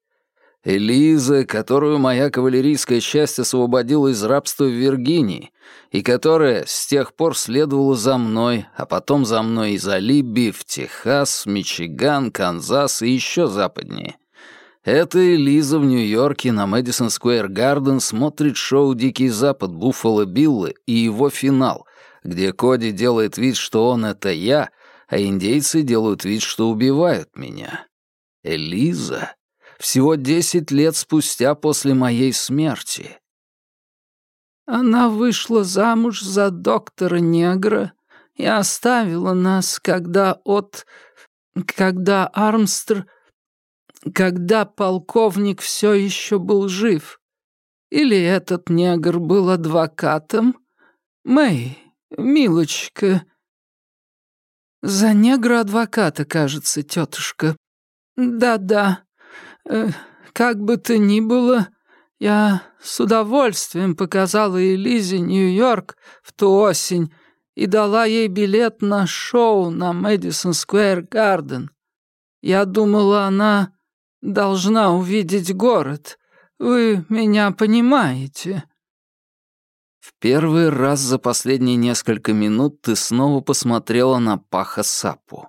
Элиза, которую моя кавалерийская часть освободила из рабства в Виргинии, и которая с тех пор следовала за мной, а потом за мной и за в Техас, Мичиган, Канзас и еще западнее. Эта Элиза в Нью-Йорке на Мэдисон Сквер Гарден смотрит шоу «Дикий Запад» Буффало Билла и его финал, где Коди делает вид, что он — это я — а индейцы делают вид, что убивают меня. Элиза всего десять лет спустя после моей смерти. Она вышла замуж за доктора Негра и оставила нас, когда от... когда Армстр... когда полковник все еще был жив. Или этот негр был адвокатом? Мэй, милочка, «За негра-адвоката, кажется, тетушка». «Да-да. Э, как бы то ни было, я с удовольствием показала Элизе Нью-Йорк в ту осень и дала ей билет на шоу на Мэдисон Сквер Гарден. Я думала, она должна увидеть город. Вы меня понимаете?» В первый раз за последние несколько минут ты снова посмотрела на Паха Сапу.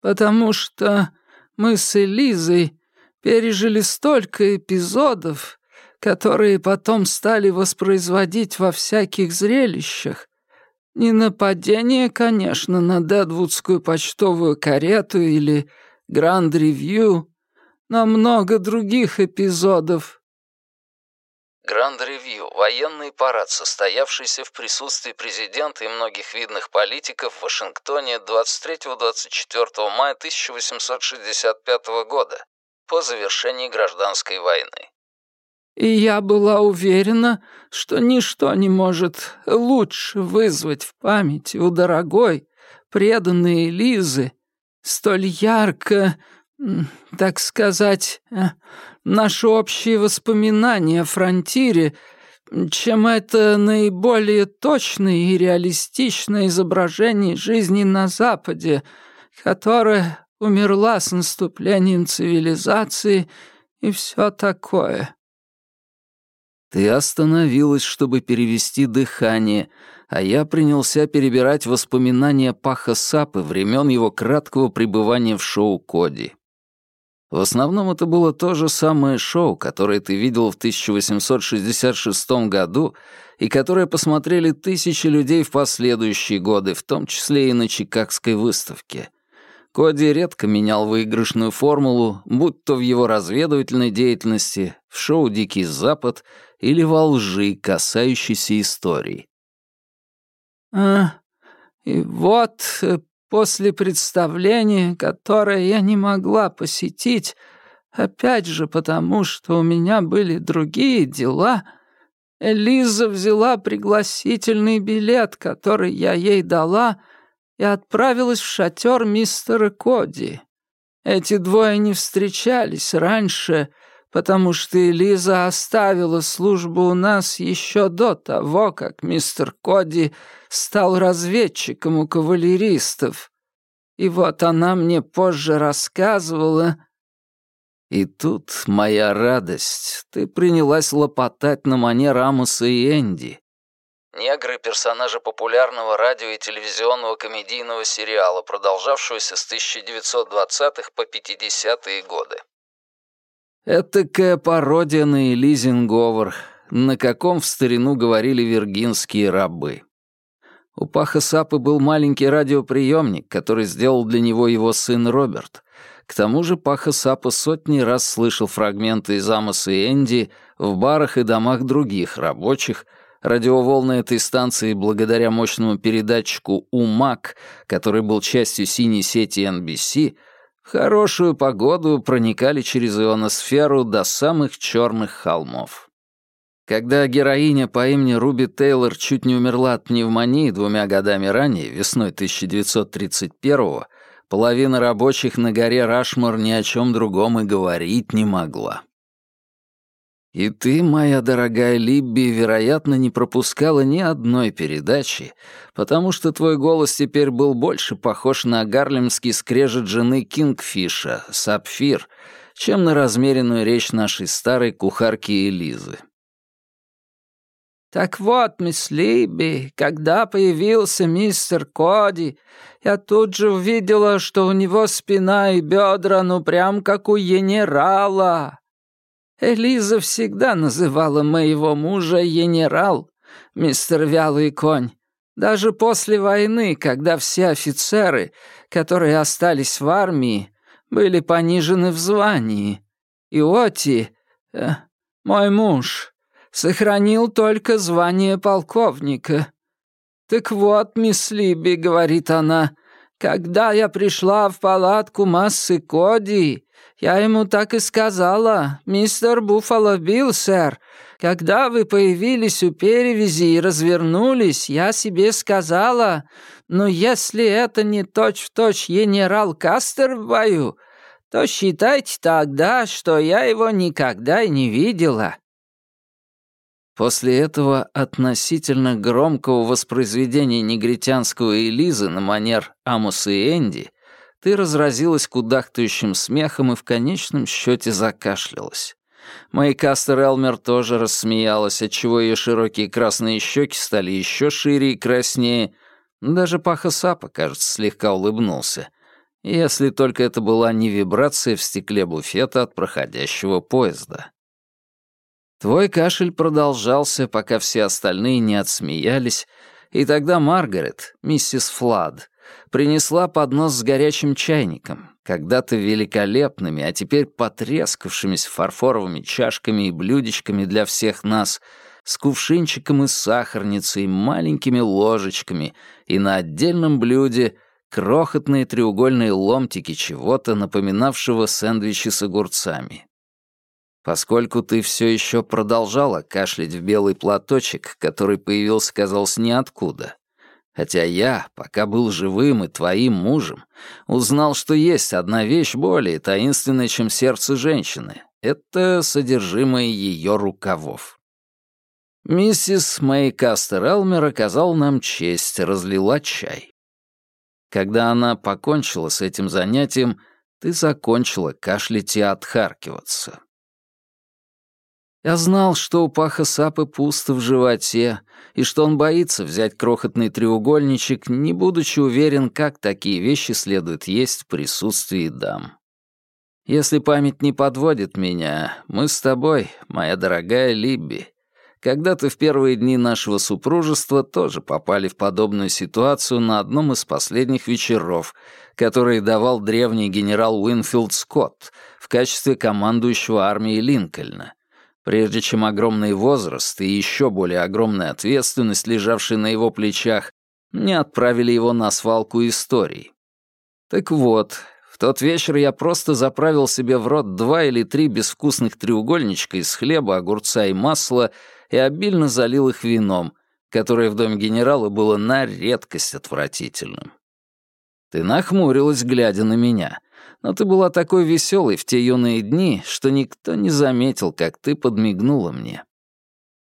«Потому что мы с Элизой пережили столько эпизодов, которые потом стали воспроизводить во всяких зрелищах. Не нападение, конечно, на Дедвудскую почтовую карету или Гранд-ревью, но много других эпизодов, Гранд-ревью – военный парад, состоявшийся в присутствии президента и многих видных политиков в Вашингтоне 23-24 мая 1865 года по завершении гражданской войны. И я была уверена, что ничто не может лучше вызвать в памяти у дорогой, преданной Лизы столь ярко, так сказать, э, наши общие воспоминания о фронтире, чем это наиболее точное и реалистичное изображение жизни на Западе, которая умерла с наступлением цивилизации и все такое. Ты остановилась, чтобы перевести дыхание, а я принялся перебирать воспоминания Паха Сапы времен его краткого пребывания в шоу Коди. В основном это было то же самое шоу, которое ты видел в 1866 году и которое посмотрели тысячи людей в последующие годы, в том числе и на Чикагской выставке. Коди редко менял выигрышную формулу, будь то в его разведывательной деятельности, в шоу «Дикий Запад» или во лжи, касающейся истории. «А, и вот э, После представления, которое я не могла посетить, опять же потому, что у меня были другие дела, Элиза взяла пригласительный билет, который я ей дала, и отправилась в шатер мистера Коди. Эти двое не встречались раньше, потому что Элиза оставила службу у нас еще до того, как мистер Коди стал разведчиком у кавалеристов. И вот она мне позже рассказывала... И тут моя радость. Ты принялась лопотать на манер Амуса и Энди. Негры — персонажи популярного радио и телевизионного комедийного сериала, продолжавшегося с 1920-х по 50-е годы. Этакая пародия на Элизин говор, на каком в старину говорили виргинские рабы. У Паха Сапы был маленький радиоприемник, который сделал для него его сын Роберт. К тому же Паха Сапа сотни раз слышал фрагменты из Амоса и Энди в барах и домах других рабочих, радиоволны этой станции благодаря мощному передатчику УМАК, который был частью синей сети NBC, хорошую погоду проникали через ионосферу до самых черных холмов. Когда героиня по имени Руби Тейлор чуть не умерла от пневмонии двумя годами ранее, весной 1931-го, половина рабочих на горе Рашмор ни о чем другом и говорить не могла. И ты, моя дорогая Либби, вероятно, не пропускала ни одной передачи, потому что твой голос теперь был больше похож на гарлемский скрежет жены Кингфиша, Сапфир, чем на размеренную речь нашей старой кухарки Элизы. «Так вот, мисс Либби, когда появился мистер Коди, я тут же увидела, что у него спина и бедра ну прям как у генерала. Элиза всегда называла моего мужа генерал, мистер Вялый Конь. Даже после войны, когда все офицеры, которые остались в армии, были понижены в звании. Иоти, э, мой муж, сохранил только звание полковника. «Так вот, мисс Либи», — говорит она, — «когда я пришла в палатку массы Коди, я ему так и сказала, мистер Буффало Билл, сэр, когда вы появились у перевязи и развернулись, я себе сказала, ну если это не точь-в-точь точь генерал Кастер в бою, то считайте тогда, что я его никогда и не видела». После этого относительно громкого воспроизведения негритянского Элизы на манер Амуса и Энди ты разразилась кудахтающим смехом и в конечном счете закашлялась. Майкастер Элмер тоже рассмеялась, отчего ее широкие красные щеки стали еще шире и краснее. Даже Паха Сапа, кажется, слегка улыбнулся. Если только это была не вибрация в стекле буфета от проходящего поезда. Твой кашель продолжался, пока все остальные не отсмеялись, и тогда Маргарет, миссис Флад, принесла поднос с горячим чайником, когда-то великолепными, а теперь потрескавшимися фарфоровыми чашками и блюдечками для всех нас, с кувшинчиком и сахарницей, маленькими ложечками, и на отдельном блюде крохотные треугольные ломтики чего-то, напоминавшего сэндвичи с огурцами. Поскольку ты все еще продолжала кашлять в белый платочек, который появился, казалось, ниоткуда, Хотя я, пока был живым и твоим мужем, узнал, что есть одна вещь более таинственная, чем сердце женщины. Это содержимое ее рукавов. Миссис Мэй Кастер Элмер оказал нам честь, разлила чай. Когда она покончила с этим занятием, ты закончила кашлять и отхаркиваться. Я знал, что у Паха Сапы пусто в животе, и что он боится взять крохотный треугольничек, не будучи уверен, как такие вещи следует есть в присутствии дам. Если память не подводит меня, мы с тобой, моя дорогая Либби, когда-то в первые дни нашего супружества тоже попали в подобную ситуацию на одном из последних вечеров, которые давал древний генерал Уинфилд Скотт в качестве командующего армией Линкольна, прежде чем огромный возраст и еще более огромная ответственность, лежавшая на его плечах, не отправили его на свалку историй. Так вот, в тот вечер я просто заправил себе в рот два или три безвкусных треугольничка из хлеба, огурца и масла и обильно залил их вином, которое в доме генерала было на редкость отвратительным. Ты нахмурилась, глядя на меня, но ты была такой веселой в те юные дни, что никто не заметил, как ты подмигнула мне.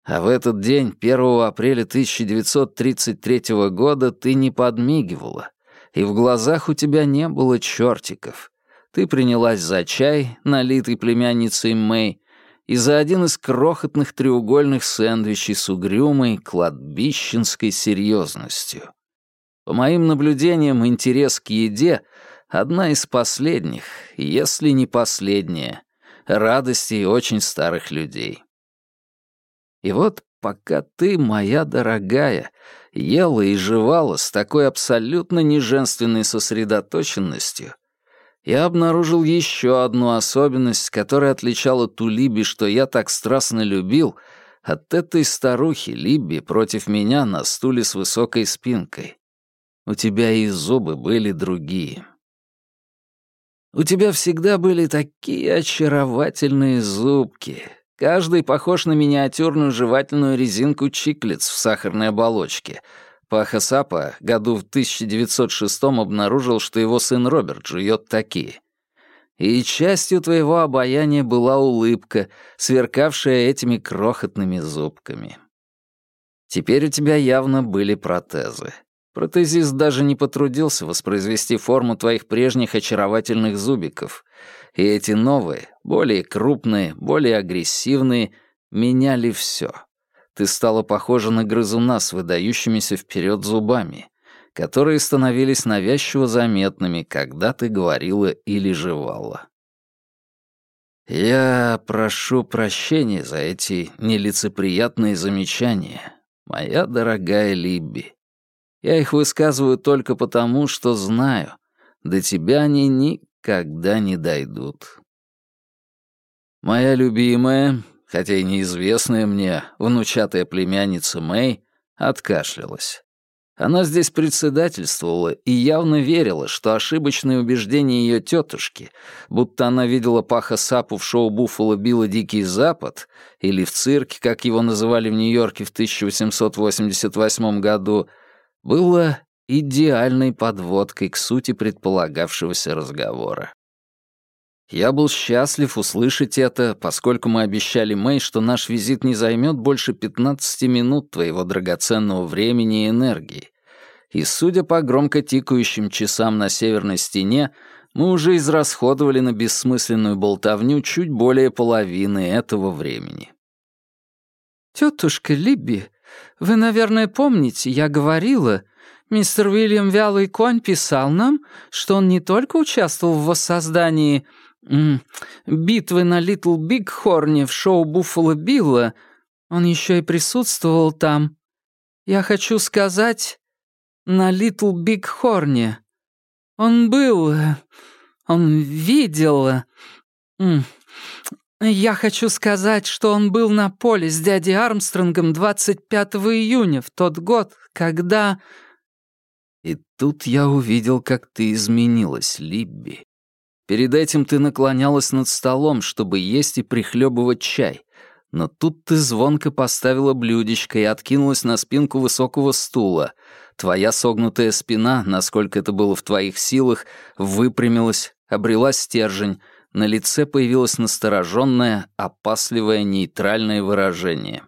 А в этот день, 1 апреля 1933 года, ты не подмигивала, и в глазах у тебя не было чертиков. Ты принялась за чай, налитый племянницей Мэй, и за один из крохотных треугольных сэндвичей с угрюмой кладбищенской серьезностью. По моим наблюдениям, интерес к еде Одна из последних, если не последняя, радостей очень старых людей. И вот пока ты, моя дорогая, ела и жевала с такой абсолютно неженственной сосредоточенностью, я обнаружил еще одну особенность, которая отличала ту Либи, что я так страстно любил, от этой старухи Либи против меня на стуле с высокой спинкой. У тебя и зубы были другие. У тебя всегда были такие очаровательные зубки. Каждый похож на миниатюрную жевательную резинку чиклиц в сахарной оболочке. Паха Сапа году в 1906 обнаружил, что его сын Роберт жует такие. И частью твоего обаяния была улыбка, сверкавшая этими крохотными зубками. Теперь у тебя явно были протезы. Протезист даже не потрудился воспроизвести форму твоих прежних очаровательных зубиков. И эти новые, более крупные, более агрессивные, меняли все. Ты стала похожа на грызуна с выдающимися вперед зубами, которые становились навязчиво заметными, когда ты говорила или жевала. Я прошу прощения за эти нелицеприятные замечания, моя дорогая Либби. Я их высказываю только потому, что знаю, до тебя они никогда не дойдут. Моя любимая, хотя и неизвестная мне, внучатая племянница Мэй, откашлялась. Она здесь председательствовала и явно верила, что ошибочные убеждения ее тетушки, будто она видела Паха Сапу в шоу Буффало Билла «Дикий Запад» или в цирке, как его называли в Нью-Йорке в 1888 году, было идеальной подводкой к сути предполагавшегося разговора. Я был счастлив услышать это, поскольку мы обещали Мэй, что наш визит не займет больше 15 минут твоего драгоценного времени и энергии. И судя по громко тикающим часам на северной стене, мы уже израсходовали на бессмысленную болтовню чуть более половины этого времени. «Тетушка Либби, вы, наверное, помните, я говорила, мистер Уильям Вялый Конь писал нам, что он не только участвовал в воссоздании битвы на Литл Бигхорне в шоу Буффало Билла, он еще и присутствовал там. Я хочу сказать, на Литл Бигхорне. Он был... Он видел... «Я хочу сказать, что он был на поле с дядей Армстронгом 25 июня в тот год, когда...» И тут я увидел, как ты изменилась, Либби. Перед этим ты наклонялась над столом, чтобы есть и прихлебывать чай, но тут ты звонко поставила блюдечко и откинулась на спинку высокого стула. Твоя согнутая спина, насколько это было в твоих силах, выпрямилась, обрела стержень, на лице появилось настороженное, опасливое, нейтральное выражение.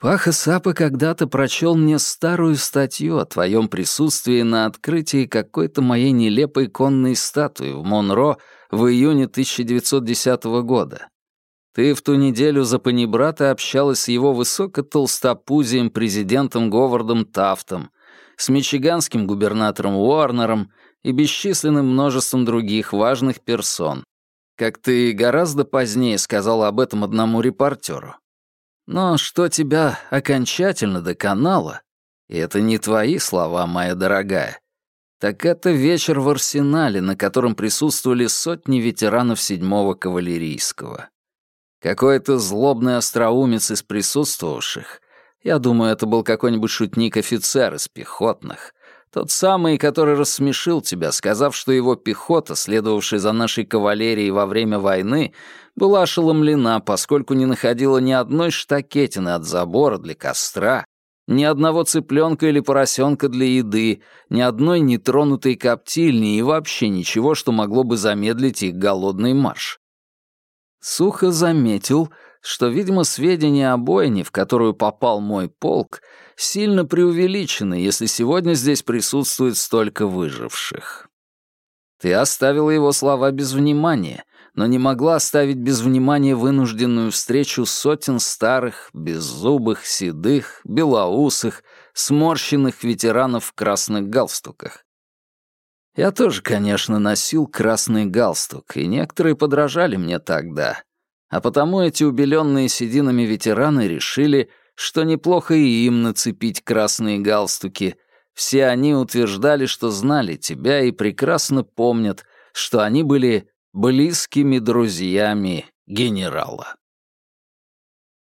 Паха Сапа когда-то прочел мне старую статью о твоем присутствии на открытии какой-то моей нелепой конной статуи в Монро в июне 1910 года. Ты в ту неделю за панибрата общалась с его высокотолстопузием президентом Говардом Тафтом, с мичиганским губернатором Уорнером и бесчисленным множеством других важных персон. Как ты гораздо позднее сказала об этом одному репортеру. Но что тебя окончательно доконало, и это не твои слова, моя дорогая, так это вечер в арсенале, на котором присутствовали сотни ветеранов седьмого кавалерийского. Какой-то злобный остроумец из присутствовавших, я думаю, это был какой-нибудь шутник-офицер из пехотных, тот самый, который рассмешил тебя, сказав, что его пехота, следовавшая за нашей кавалерией во время войны, была ошеломлена, поскольку не находила ни одной штакетины от забора для костра, ни одного цыпленка или поросенка для еды, ни одной нетронутой коптильни и вообще ничего, что могло бы замедлить их голодный марш. Сухо заметил, что, видимо, сведения о бойне, в которую попал мой полк, сильно преувеличены, если сегодня здесь присутствует столько выживших. Ты оставила его слова без внимания, но не могла оставить без внимания вынужденную встречу сотен старых, беззубых, седых, белоусых, сморщенных ветеранов в красных галстуках. Я тоже, конечно, носил красный галстук, и некоторые подражали мне тогда. А потому эти убеленные сединами ветераны решили, что неплохо и им нацепить красные галстуки. Все они утверждали, что знали тебя и прекрасно помнят, что они были близкими друзьями генерала.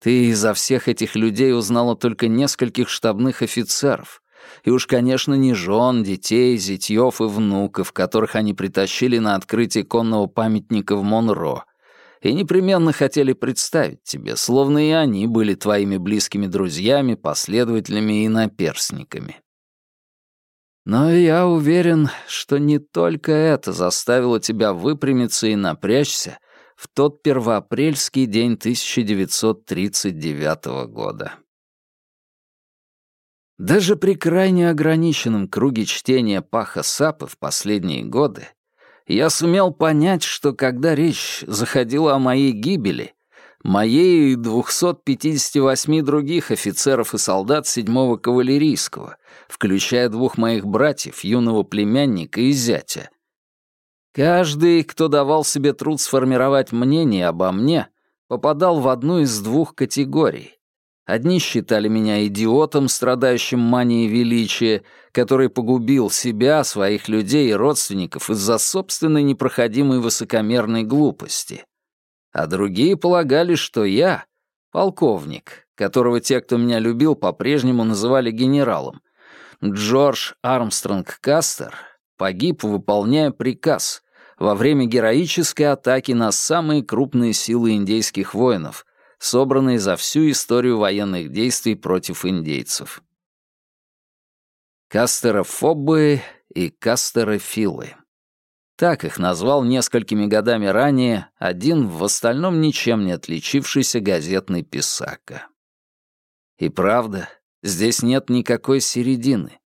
Ты изо всех этих людей узнала только нескольких штабных офицеров, и уж, конечно, не жен, детей, зятьев и внуков, которых они притащили на открытие конного памятника в Монро, и непременно хотели представить тебе, словно и они были твоими близкими друзьями, последователями и наперсниками. Но я уверен, что не только это заставило тебя выпрямиться и напрячься в тот первоапрельский день 1939 года. Даже при крайне ограниченном круге чтения Паха Сапы в последние годы я сумел понять, что когда речь заходила о моей гибели, моей и 258 других офицеров и солдат 7-го кавалерийского, включая двух моих братьев, юного племянника и зятя. Каждый, кто давал себе труд сформировать мнение обо мне, попадал в одну из двух категорий. Одни считали меня идиотом, страдающим манией величия, который погубил себя, своих людей и родственников из-за собственной непроходимой высокомерной глупости. А другие полагали, что я — полковник, которого те, кто меня любил, по-прежнему называли генералом. Джордж Армстронг Кастер погиб, выполняя приказ во время героической атаки на самые крупные силы индейских воинов — собранные за всю историю военных действий против индейцев. Кастерофобы и кастерофилы. Так их назвал несколькими годами ранее один в остальном ничем не отличившийся газетный писака. И правда, здесь нет никакой середины.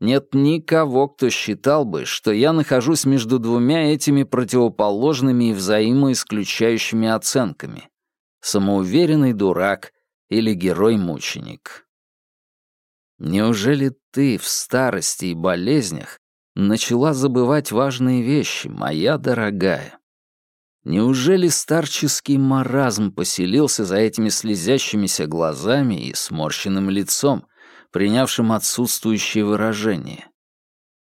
Нет никого, кто считал бы, что я нахожусь между двумя этими противоположными и взаимоисключающими оценками самоуверенный дурак или герой-мученик. Неужели ты в старости и болезнях начала забывать важные вещи, моя дорогая? Неужели старческий маразм поселился за этими слезящимися глазами и сморщенным лицом, принявшим отсутствующее выражение?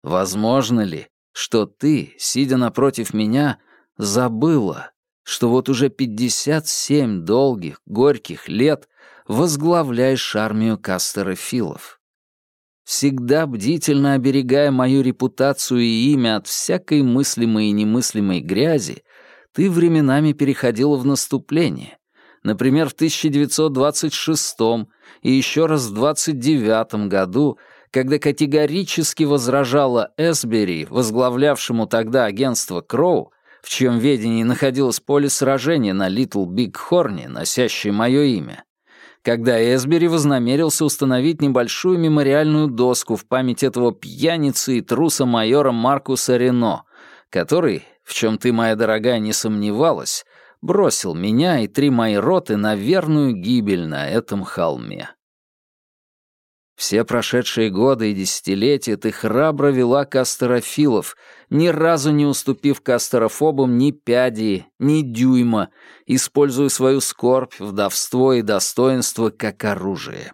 Возможно ли, что ты, сидя напротив меня, забыла, что вот уже 57 долгих, горьких лет возглавляешь армию кастерофилов. Всегда бдительно оберегая мою репутацию и имя от всякой мыслимой и немыслимой грязи, ты временами переходила в наступление. Например, в 1926 и еще раз в 29 году, когда категорически возражала Эсбери, возглавлявшему тогда агентство Кроу, в чьем ведении находилось поле сражения на Литл Биг Хорне, носящее мое имя, когда Эсбери вознамерился установить небольшую мемориальную доску в память этого пьяницы и труса майора Маркуса Рено, который, в чем ты, моя дорогая, не сомневалась, бросил меня и три мои роты на верную гибель на этом холме. Все прошедшие годы и десятилетия ты храбро вела кастерофилов, ни разу не уступив кастерофобам ни пяди, ни дюйма, используя свою скорбь, вдовство и достоинство как оружие.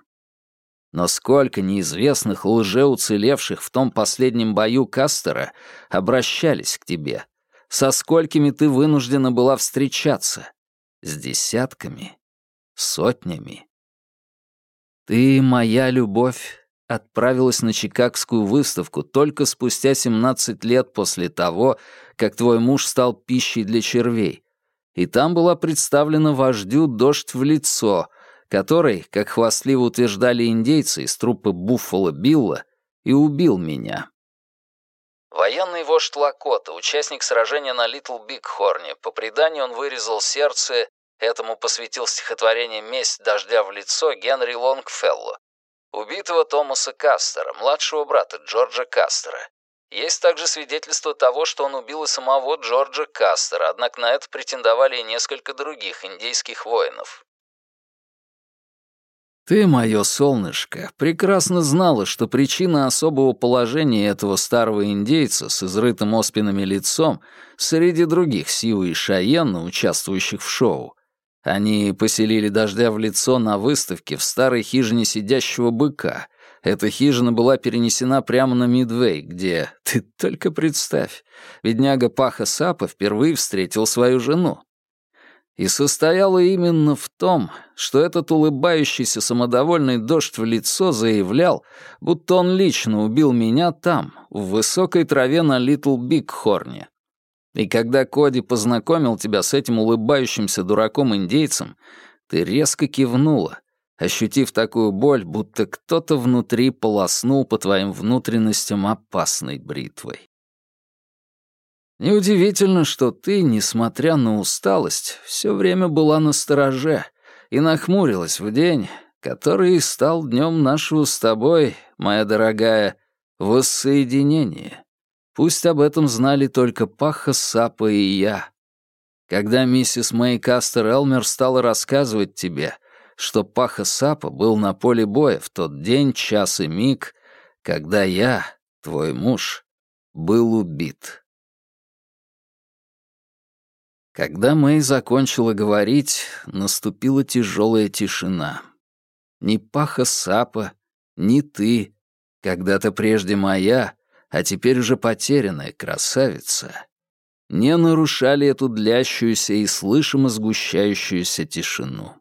Но сколько неизвестных лжеуцелевших в том последнем бою Кастера обращались к тебе? Со сколькими ты вынуждена была встречаться? С десятками? Сотнями? «Ты, моя любовь», отправилась на Чикагскую выставку только спустя 17 лет после того, как твой муж стал пищей для червей. И там была представлена вождю «Дождь в лицо», который, как хвастливо утверждали индейцы из труппы Буффало Билла, и убил меня. Военный вождь Лакота, участник сражения на Литл Бигхорне. По преданию, он вырезал сердце Этому посвятил стихотворение «Месть дождя в лицо» Генри Лонгфелло, убитого Томаса Кастера, младшего брата Джорджа Кастера. Есть также свидетельство того, что он убил и самого Джорджа Кастера, однако на это претендовали и несколько других индейских воинов. Ты, мое солнышко, прекрасно знала, что причина особого положения этого старого индейца с изрытым оспинами лицом среди других Сиу и Шаенна, участвующих в шоу, они поселили дождя в лицо на выставке в старой хижине сидящего быка. Эта хижина была перенесена прямо на Мидвей, где, ты только представь, бедняга Паха Сапа впервые встретил свою жену. И состояло именно в том, что этот улыбающийся самодовольный дождь в лицо заявлял, будто он лично убил меня там, в высокой траве на Литл Бигхорне, и когда Коди познакомил тебя с этим улыбающимся дураком-индейцем, ты резко кивнула, ощутив такую боль, будто кто-то внутри полоснул по твоим внутренностям опасной бритвой. Неудивительно, что ты, несмотря на усталость, все время была на стороже и нахмурилась в день, который стал днем нашего с тобой, моя дорогая, воссоединения. Пусть об этом знали только Паха, Сапа и я. Когда миссис Мэй Кастер Элмер стала рассказывать тебе, что Паха Сапа был на поле боя в тот день, час и миг, когда я, твой муж, был убит. Когда Мэй закончила говорить, наступила тяжелая тишина. Ни Паха Сапа, ни ты, когда-то прежде моя, а теперь уже потерянная красавица, не нарушали эту длящуюся и слышимо сгущающуюся тишину.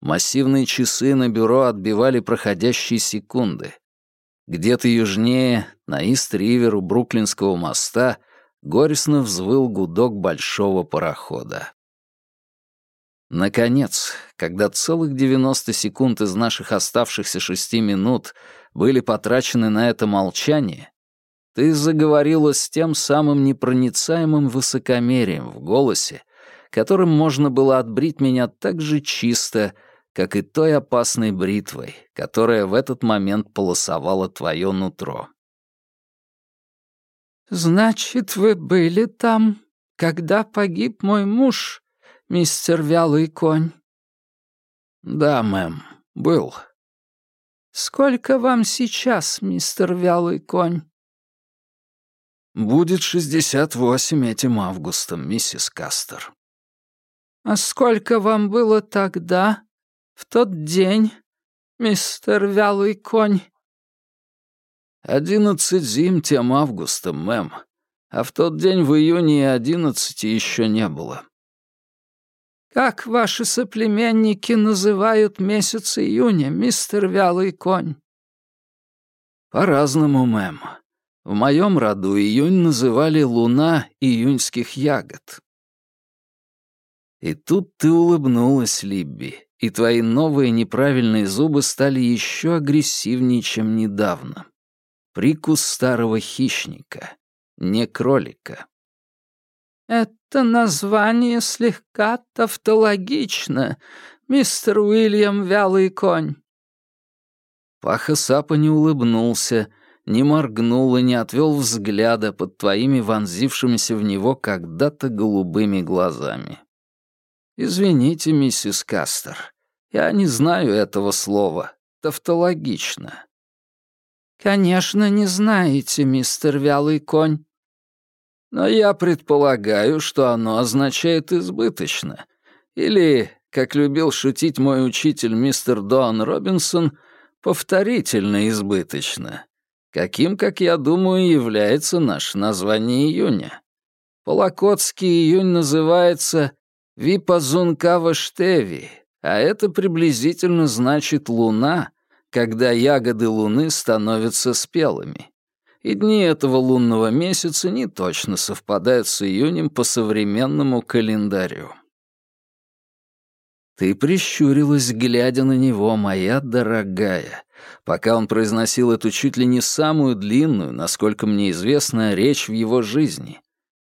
Массивные часы на бюро отбивали проходящие секунды. Где-то южнее, на Ист-Ривер у Бруклинского моста, горестно взвыл гудок большого парохода. Наконец, когда целых 90 секунд из наших оставшихся шести минут были потрачены на это молчание, ты заговорила с тем самым непроницаемым высокомерием в голосе, которым можно было отбрить меня так же чисто, как и той опасной бритвой, которая в этот момент полосовала твое нутро. «Значит, вы были там, когда погиб мой муж, мистер Вялый Конь?» «Да, мэм, был», «Сколько вам сейчас, мистер Вялый Конь?» «Будет шестьдесят восемь этим августом, миссис Кастер». «А сколько вам было тогда, в тот день, мистер Вялый Конь?» «Одиннадцать зим тем августом, мэм, а в тот день в июне и одиннадцати еще не было». «Как ваши соплеменники называют месяц июня, мистер Вялый Конь?» «По-разному, мэм. В моем роду июнь называли луна июньских ягод». И тут ты улыбнулась, Либби, и твои новые неправильные зубы стали еще агрессивнее, чем недавно. Прикус старого хищника, не кролика. «Это название слегка тавтологично, мистер Уильям Вялый Конь». Паха Сапа не улыбнулся, не моргнул и не отвел взгляда под твоими вонзившимися в него когда-то голубыми глазами. «Извините, миссис Кастер, я не знаю этого слова. Тавтологично». «Конечно, не знаете, мистер Вялый Конь. Но я предполагаю, что оно означает «избыточно». Или, как любил шутить мой учитель мистер Дон Робинсон, повторительно избыточно. Каким, как я думаю, является наше название июня. Полокотский июнь называется Випазункава-штеви, а это приблизительно значит «луна», когда ягоды луны становятся спелыми и дни этого лунного месяца не точно совпадают с июнем по современному календарю. Ты прищурилась, глядя на него, моя дорогая, пока он произносил эту чуть ли не самую длинную, насколько мне известно, речь в его жизни.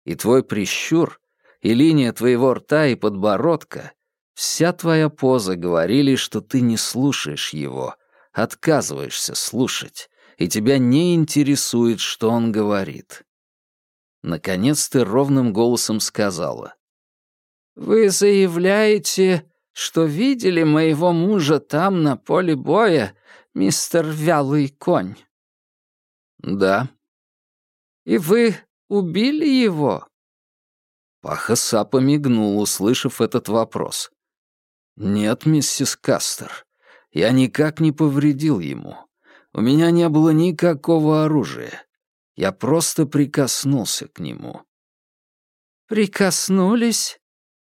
И твой прищур, и линия твоего рта и подбородка, вся твоя поза говорили, что ты не слушаешь его, отказываешься слушать, и тебя не интересует, что он говорит. Наконец ты ровным голосом сказала. «Вы заявляете, что видели моего мужа там, на поле боя, мистер Вялый Конь?» «Да». «И вы убили его?» Паха Сапа мигнул, услышав этот вопрос. «Нет, миссис Кастер, я никак не повредил ему. У меня не было никакого оружия. Я просто прикоснулся к нему. «Прикоснулись?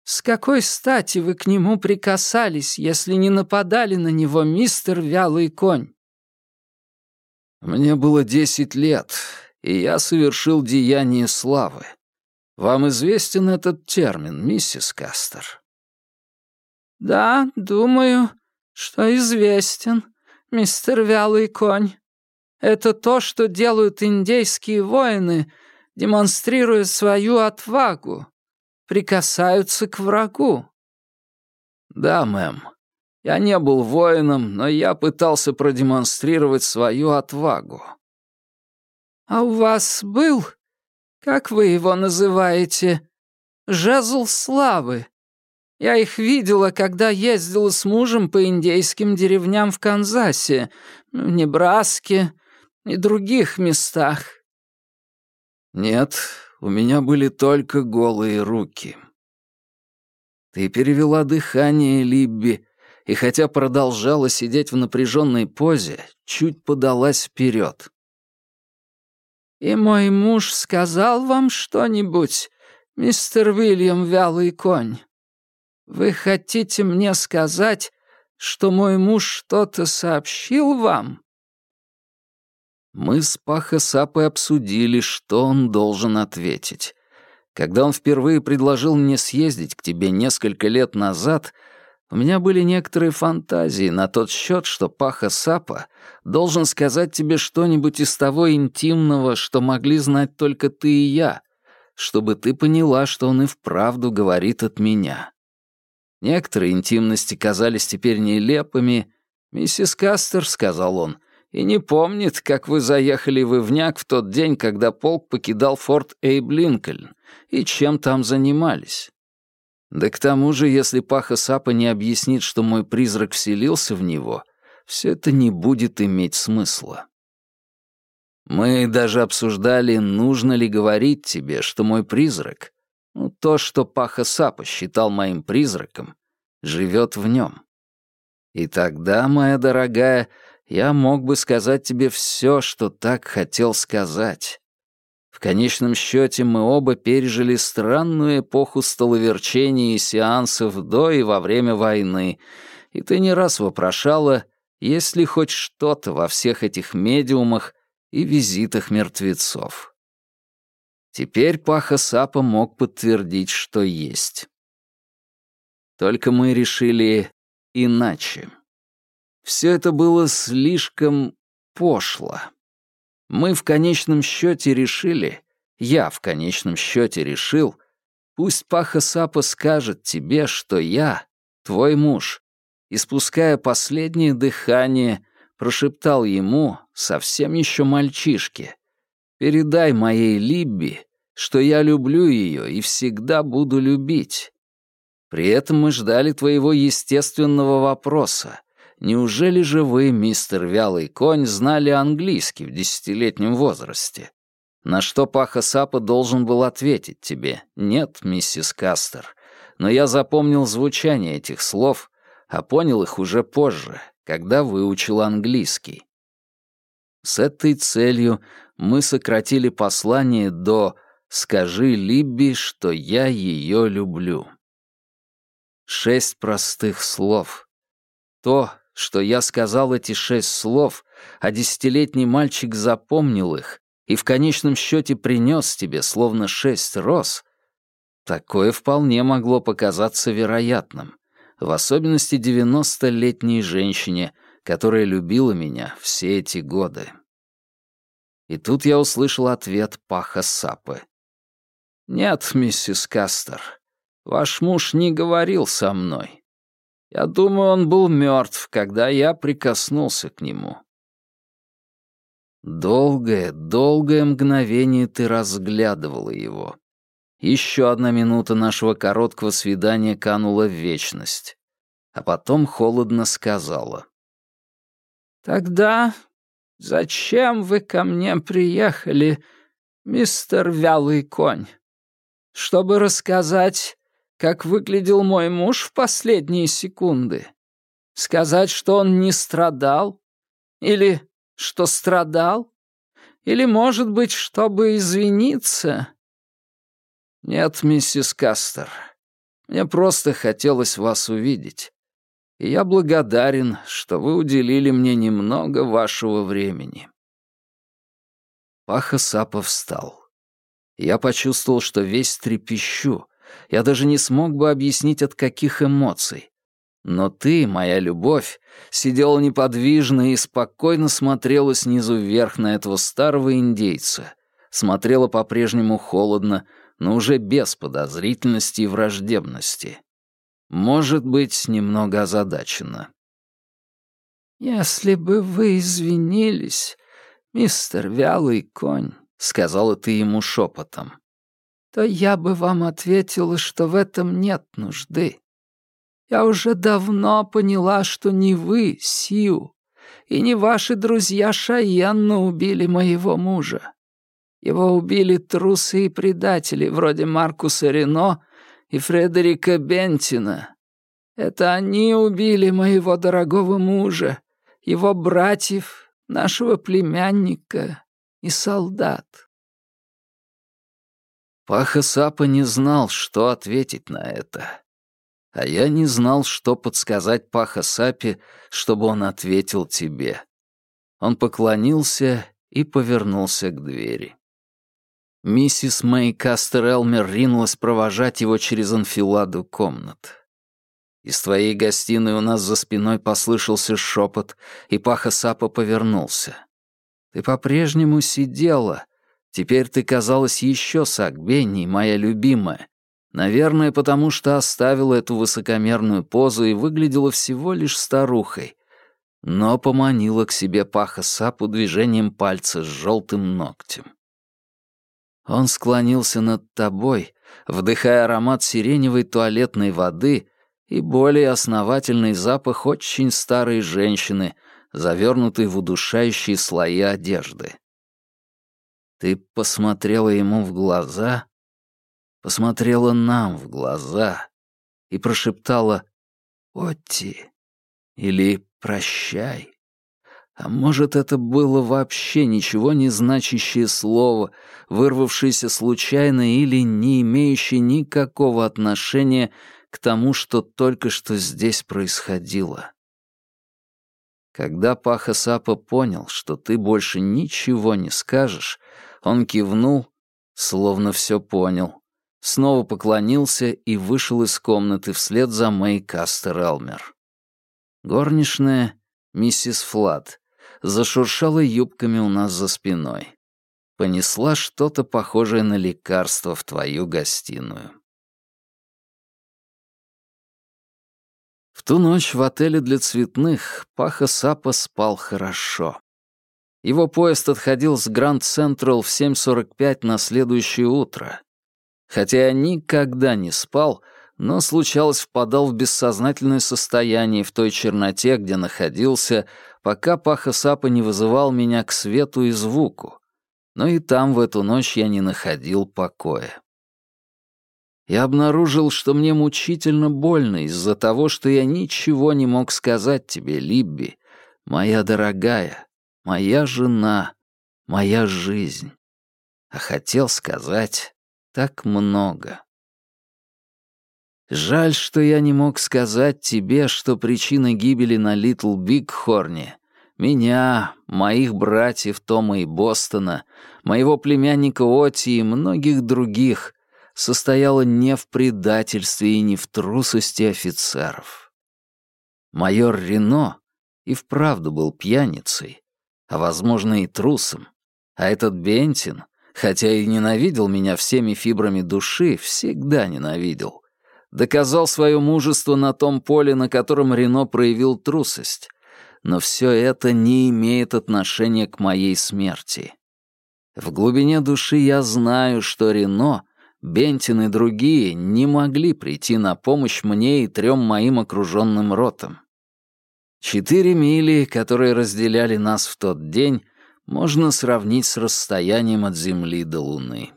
С какой стати вы к нему прикасались, если не нападали на него, мистер Вялый Конь?» Мне было десять лет, и я совершил деяние славы. Вам известен этот термин, миссис Кастер? Да, думаю, что известен мистер Вялый Конь. Это то, что делают индейские воины, демонстрируя свою отвагу, прикасаются к врагу». «Да, мэм. Я не был воином, но я пытался продемонстрировать свою отвагу». «А у вас был, как вы его называете, жезл славы?» Я их видела, когда ездила с мужем по индейским деревням в Канзасе, в Небраске и других местах». «Нет, у меня были только голые руки». Ты перевела дыхание, Либби, и хотя продолжала сидеть в напряженной позе, чуть подалась вперед. «И мой муж сказал вам что-нибудь, мистер Уильям Вялый Конь?» Вы хотите мне сказать, что мой муж что-то сообщил вам?» Мы с Паха Сапой обсудили, что он должен ответить. Когда он впервые предложил мне съездить к тебе несколько лет назад, у меня были некоторые фантазии на тот счет, что Паха Сапа должен сказать тебе что-нибудь из того интимного, что могли знать только ты и я, чтобы ты поняла, что он и вправду говорит от меня. Некоторые интимности казались теперь нелепыми. «Миссис Кастер», — сказал он, — «и не помнит, как вы заехали в Ивняк в тот день, когда полк покидал форт Эйб Линкольн, и чем там занимались». Да к тому же, если Паха Сапа не объяснит, что мой призрак вселился в него, все это не будет иметь смысла. Мы даже обсуждали, нужно ли говорить тебе, что мой призрак ну, то, что Паха Сапа считал моим призраком, живет в нем. И тогда, моя дорогая, я мог бы сказать тебе все, что так хотел сказать. В конечном счете мы оба пережили странную эпоху столоверчений и сеансов до и во время войны, и ты не раз вопрошала, есть ли хоть что-то во всех этих медиумах и визитах мертвецов. Теперь Паха Сапа мог подтвердить, что есть. Только мы решили иначе. Все это было слишком пошло. Мы в конечном счете решили, я в конечном счете решил, Пусть Паха Сапа скажет тебе, что я, твой муж, испуская последнее дыхание, прошептал ему, совсем еще мальчишке, «Передай моей Либби, что я люблю ее и всегда буду любить». При этом мы ждали твоего естественного вопроса. Неужели же вы, мистер Вялый Конь, знали английский в десятилетнем возрасте? На что Паха Сапа должен был ответить тебе «Нет, миссис Кастер», но я запомнил звучание этих слов, а понял их уже позже, когда выучил английский. С этой целью мы сократили послание до «Скажи Либби, что я ее люблю». Шесть простых слов. То, что я сказал эти шесть слов, а десятилетний мальчик запомнил их и в конечном счете принес тебе словно шесть роз, такое вполне могло показаться вероятным, в особенности девяностолетней женщине, которая любила меня все эти годы. И тут я услышал ответ Паха Сапы. «Нет, миссис Кастер, ваш муж не говорил со мной. Я думаю, он был мертв, когда я прикоснулся к нему. Долгое, долгое мгновение ты разглядывала его. Еще одна минута нашего короткого свидания канула в вечность. А потом холодно сказала. «Тогда зачем вы ко мне приехали, мистер Вялый Конь? Чтобы рассказать, как выглядел мой муж в последние секунды? Сказать, что он не страдал? Или что страдал? Или, может быть, чтобы извиниться? Нет, миссис Кастер, мне просто хотелось вас увидеть. И я благодарен, что вы уделили мне немного вашего времени. Паха Сапа встал. Я почувствовал, что весь трепещу. Я даже не смог бы объяснить, от каких эмоций. Но ты, моя любовь, сидела неподвижно и спокойно смотрела снизу вверх на этого старого индейца. Смотрела по-прежнему холодно, но уже без подозрительности и враждебности. Может быть, немного озадачена. «Если бы вы извинились, мистер Вялый Конь», — сказала ты ему шепотом, «то я бы вам ответила, что в этом нет нужды. Я уже давно поняла, что не вы, Сиу, и не ваши друзья Шаенна убили моего мужа. Его убили трусы и предатели, вроде Маркуса Рено и Фредерика Бентина. Это они убили моего дорогого мужа, его братьев, нашего племянника и солдат. Паха Сапа не знал, что ответить на это. А я не знал, что подсказать Паха Сапи, чтобы он ответил тебе. Он поклонился и повернулся к двери. Миссис Мэй Кастер Элмер ринулась провожать его через анфиладу комнат. Из твоей гостиной у нас за спиной послышался шепот, и Паха Сапа повернулся. Ты по-прежнему сидела. Теперь ты казалась еще сагбенней, моя любимая, Наверное, потому что оставила эту высокомерную позу и выглядела всего лишь старухой, но поманила к себе паха сапу движением пальца с желтым ногтем. Он склонился над тобой, вдыхая аромат сиреневой туалетной воды и более основательный запах очень старой женщины, завернутой в удушающие слои одежды. Ты посмотрела ему в глаза посмотрела нам в глаза и прошептала «Отти» или «Прощай». А может, это было вообще ничего не значащее слово, вырвавшееся случайно или не имеющее никакого отношения к тому, что только что здесь происходило. Когда Паха Сапа понял, что ты больше ничего не скажешь, он кивнул, словно все понял. Снова поклонился и вышел из комнаты вслед за Мэй Кастер Элмер. Горничная, миссис Флат, зашуршала юбками у нас за спиной. Понесла что-то похожее на лекарство в твою гостиную. В ту ночь в отеле для цветных Паха Сапа спал хорошо. Его поезд отходил с Гранд Централ в 7.45 на следующее утро. Хотя я никогда не спал, но, случалось, впадал в бессознательное состояние в той черноте, где находился, пока Паха Сапа не вызывал меня к свету и звуку. Но и там в эту ночь я не находил покоя. Я обнаружил, что мне мучительно больно из-за того, что я ничего не мог сказать тебе, Либби, моя дорогая, моя жена, моя жизнь. А хотел сказать так много. Жаль, что я не мог сказать тебе, что причина гибели на Литл Бигхорне меня, моих братьев Тома и Бостона, моего племянника Оти и многих других состояла не в предательстве и не в трусости офицеров. Майор Рено и вправду был пьяницей, а, возможно, и трусом. А этот Бентин, хотя и ненавидел меня всеми фибрами души, всегда ненавидел. Доказал свое мужество на том поле, на котором Рено проявил трусость. Но все это не имеет отношения к моей смерти. В глубине души я знаю, что Рено Бентин и другие не могли прийти на помощь мне и трем моим окруженным ротам. Четыре мили, которые разделяли нас в тот день, можно сравнить с расстоянием от Земли до Луны.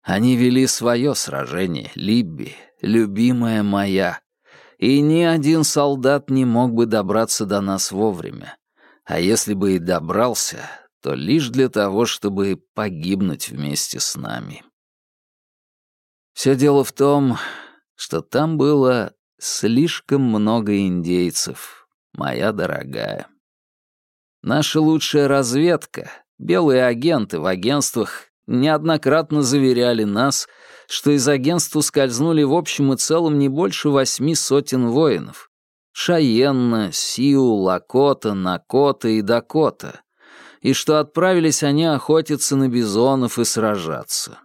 Они вели свое сражение, Либби, любимая моя, и ни один солдат не мог бы добраться до нас вовремя. А если бы и добрался, то лишь для того, чтобы погибнуть вместе с нами. Все дело в том, что там было слишком много индейцев, моя дорогая. Наша лучшая разведка, белые агенты в агентствах, неоднократно заверяли нас, что из агентства скользнули в общем и целом не больше восьми сотен воинов. Шаенна, Сиу, Лакота, Накота и Дакота. И что отправились они охотиться на бизонов и сражаться.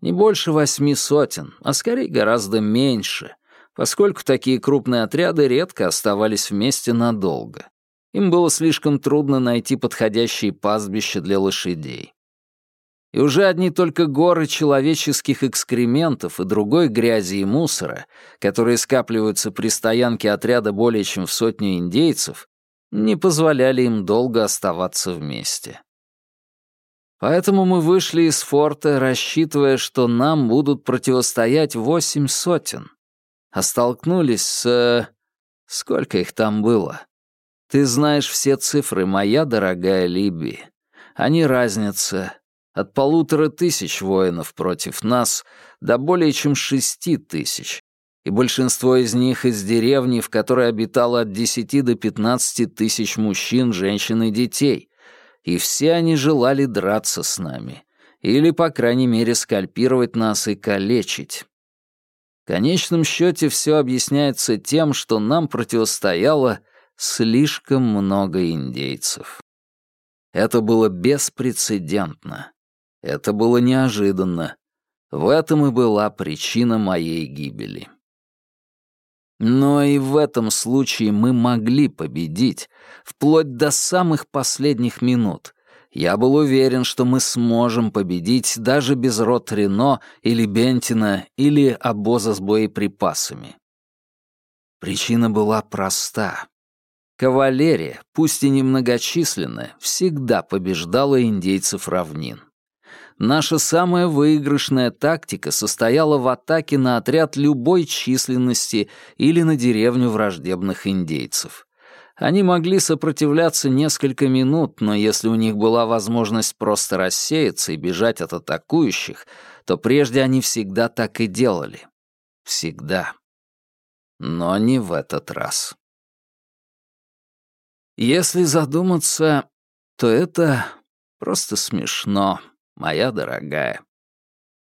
Не больше восьми сотен, а скорее гораздо меньше, поскольку такие крупные отряды редко оставались вместе надолго. Им было слишком трудно найти подходящие пастбища для лошадей. И уже одни только горы человеческих экскрементов и другой грязи и мусора, которые скапливаются при стоянке отряда более чем в сотню индейцев, не позволяли им долго оставаться вместе. Поэтому мы вышли из форта, рассчитывая, что нам будут противостоять восемь сотен. А столкнулись с... Сколько их там было? Ты знаешь все цифры, моя дорогая Либи. Они разнятся от полутора тысяч воинов против нас до более чем шести тысяч, и большинство из них из деревни, в которой обитало от десяти до пятнадцати тысяч мужчин, женщин и детей, и все они желали драться с нами, или, по крайней мере, скальпировать нас и калечить. В конечном счете все объясняется тем, что нам противостояло слишком много индейцев. Это было беспрецедентно. Это было неожиданно. В этом и была причина моей гибели. Но и в этом случае мы могли победить, вплоть до самых последних минут. Я был уверен, что мы сможем победить даже без рот Рено или Бентина или обоза с боеприпасами. Причина была проста. Кавалерия, пусть и немногочисленная, всегда побеждала индейцев равнин. Наша самая выигрышная тактика состояла в атаке на отряд любой численности или на деревню враждебных индейцев. Они могли сопротивляться несколько минут, но если у них была возможность просто рассеяться и бежать от атакующих, то прежде они всегда так и делали. Всегда. Но не в этот раз. Если задуматься, то это просто смешно моя дорогая.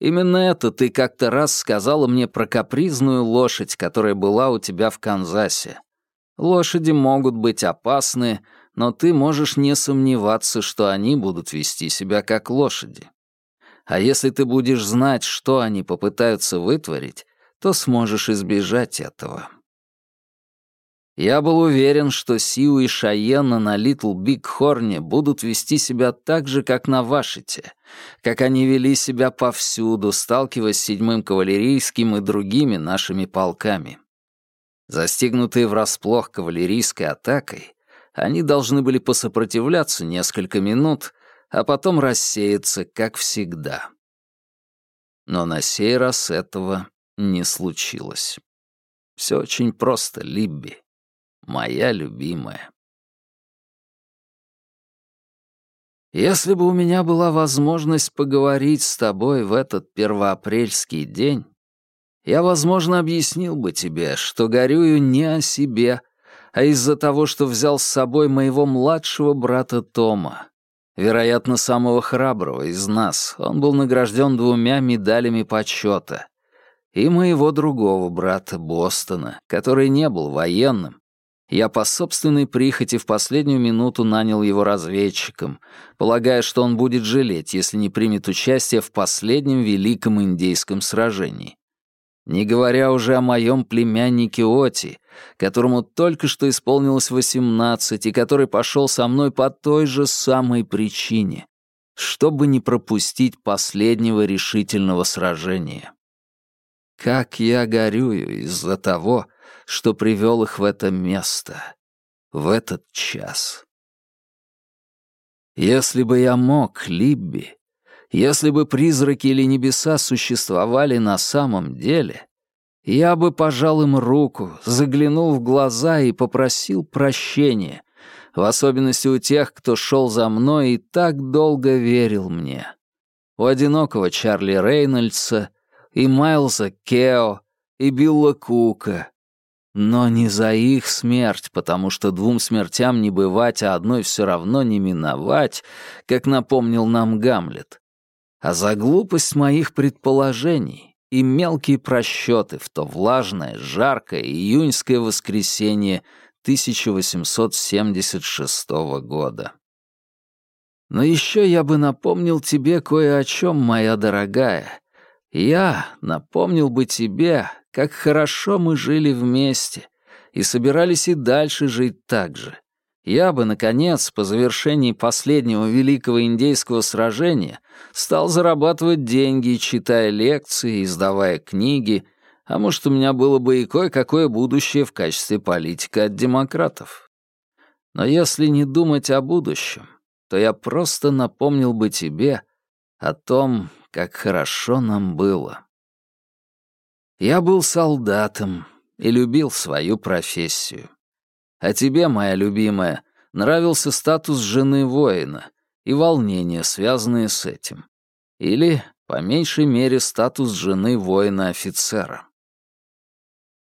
Именно это ты как-то раз сказала мне про капризную лошадь, которая была у тебя в Канзасе. Лошади могут быть опасны, но ты можешь не сомневаться, что они будут вести себя как лошади. А если ты будешь знать, что они попытаются вытворить, то сможешь избежать этого. Я был уверен, что Сиу и Шаена на Литл Биг Хорне будут вести себя так же, как на Вашите, как они вели себя повсюду, сталкиваясь с седьмым кавалерийским и другими нашими полками. Застигнутые врасплох кавалерийской атакой, они должны были посопротивляться несколько минут, а потом рассеяться, как всегда. Но на сей раз этого не случилось. Все очень просто, Либби моя любимая. Если бы у меня была возможность поговорить с тобой в этот первоапрельский день, я, возможно, объяснил бы тебе, что горюю не о себе, а из-за того, что взял с собой моего младшего брата Тома. Вероятно, самого храброго из нас. Он был награжден двумя медалями почета. И моего другого брата Бостона, который не был военным, я по собственной прихоти в последнюю минуту нанял его разведчиком, полагая, что он будет жалеть, если не примет участие в последнем великом индейском сражении. Не говоря уже о моем племяннике Оти, которому только что исполнилось восемнадцать и который пошел со мной по той же самой причине, чтобы не пропустить последнего решительного сражения. Как я горюю из-за того, что привел их в это место, в этот час. Если бы я мог, Либби, если бы призраки или небеса существовали на самом деле, я бы пожал им руку, заглянул в глаза и попросил прощения, в особенности у тех, кто шел за мной и так долго верил мне. У одинокого Чарли Рейнольдса и Майлза Кео и Билла Кука, но не за их смерть, потому что двум смертям не бывать, а одной все равно не миновать, как напомнил нам Гамлет, а за глупость моих предположений и мелкие просчеты в то влажное, жаркое июньское воскресенье 1876 года. Но еще я бы напомнил тебе кое о чем, моя дорогая. Я напомнил бы тебе как хорошо мы жили вместе и собирались и дальше жить так же. Я бы, наконец, по завершении последнего великого индейского сражения, стал зарабатывать деньги, читая лекции, издавая книги, а может, у меня было бы и кое-какое будущее в качестве политика от демократов. Но если не думать о будущем, то я просто напомнил бы тебе о том, как хорошо нам было. Я был солдатом и любил свою профессию. А тебе, моя любимая, нравился статус жены воина и волнения, связанные с этим. Или, по меньшей мере, статус жены воина-офицера.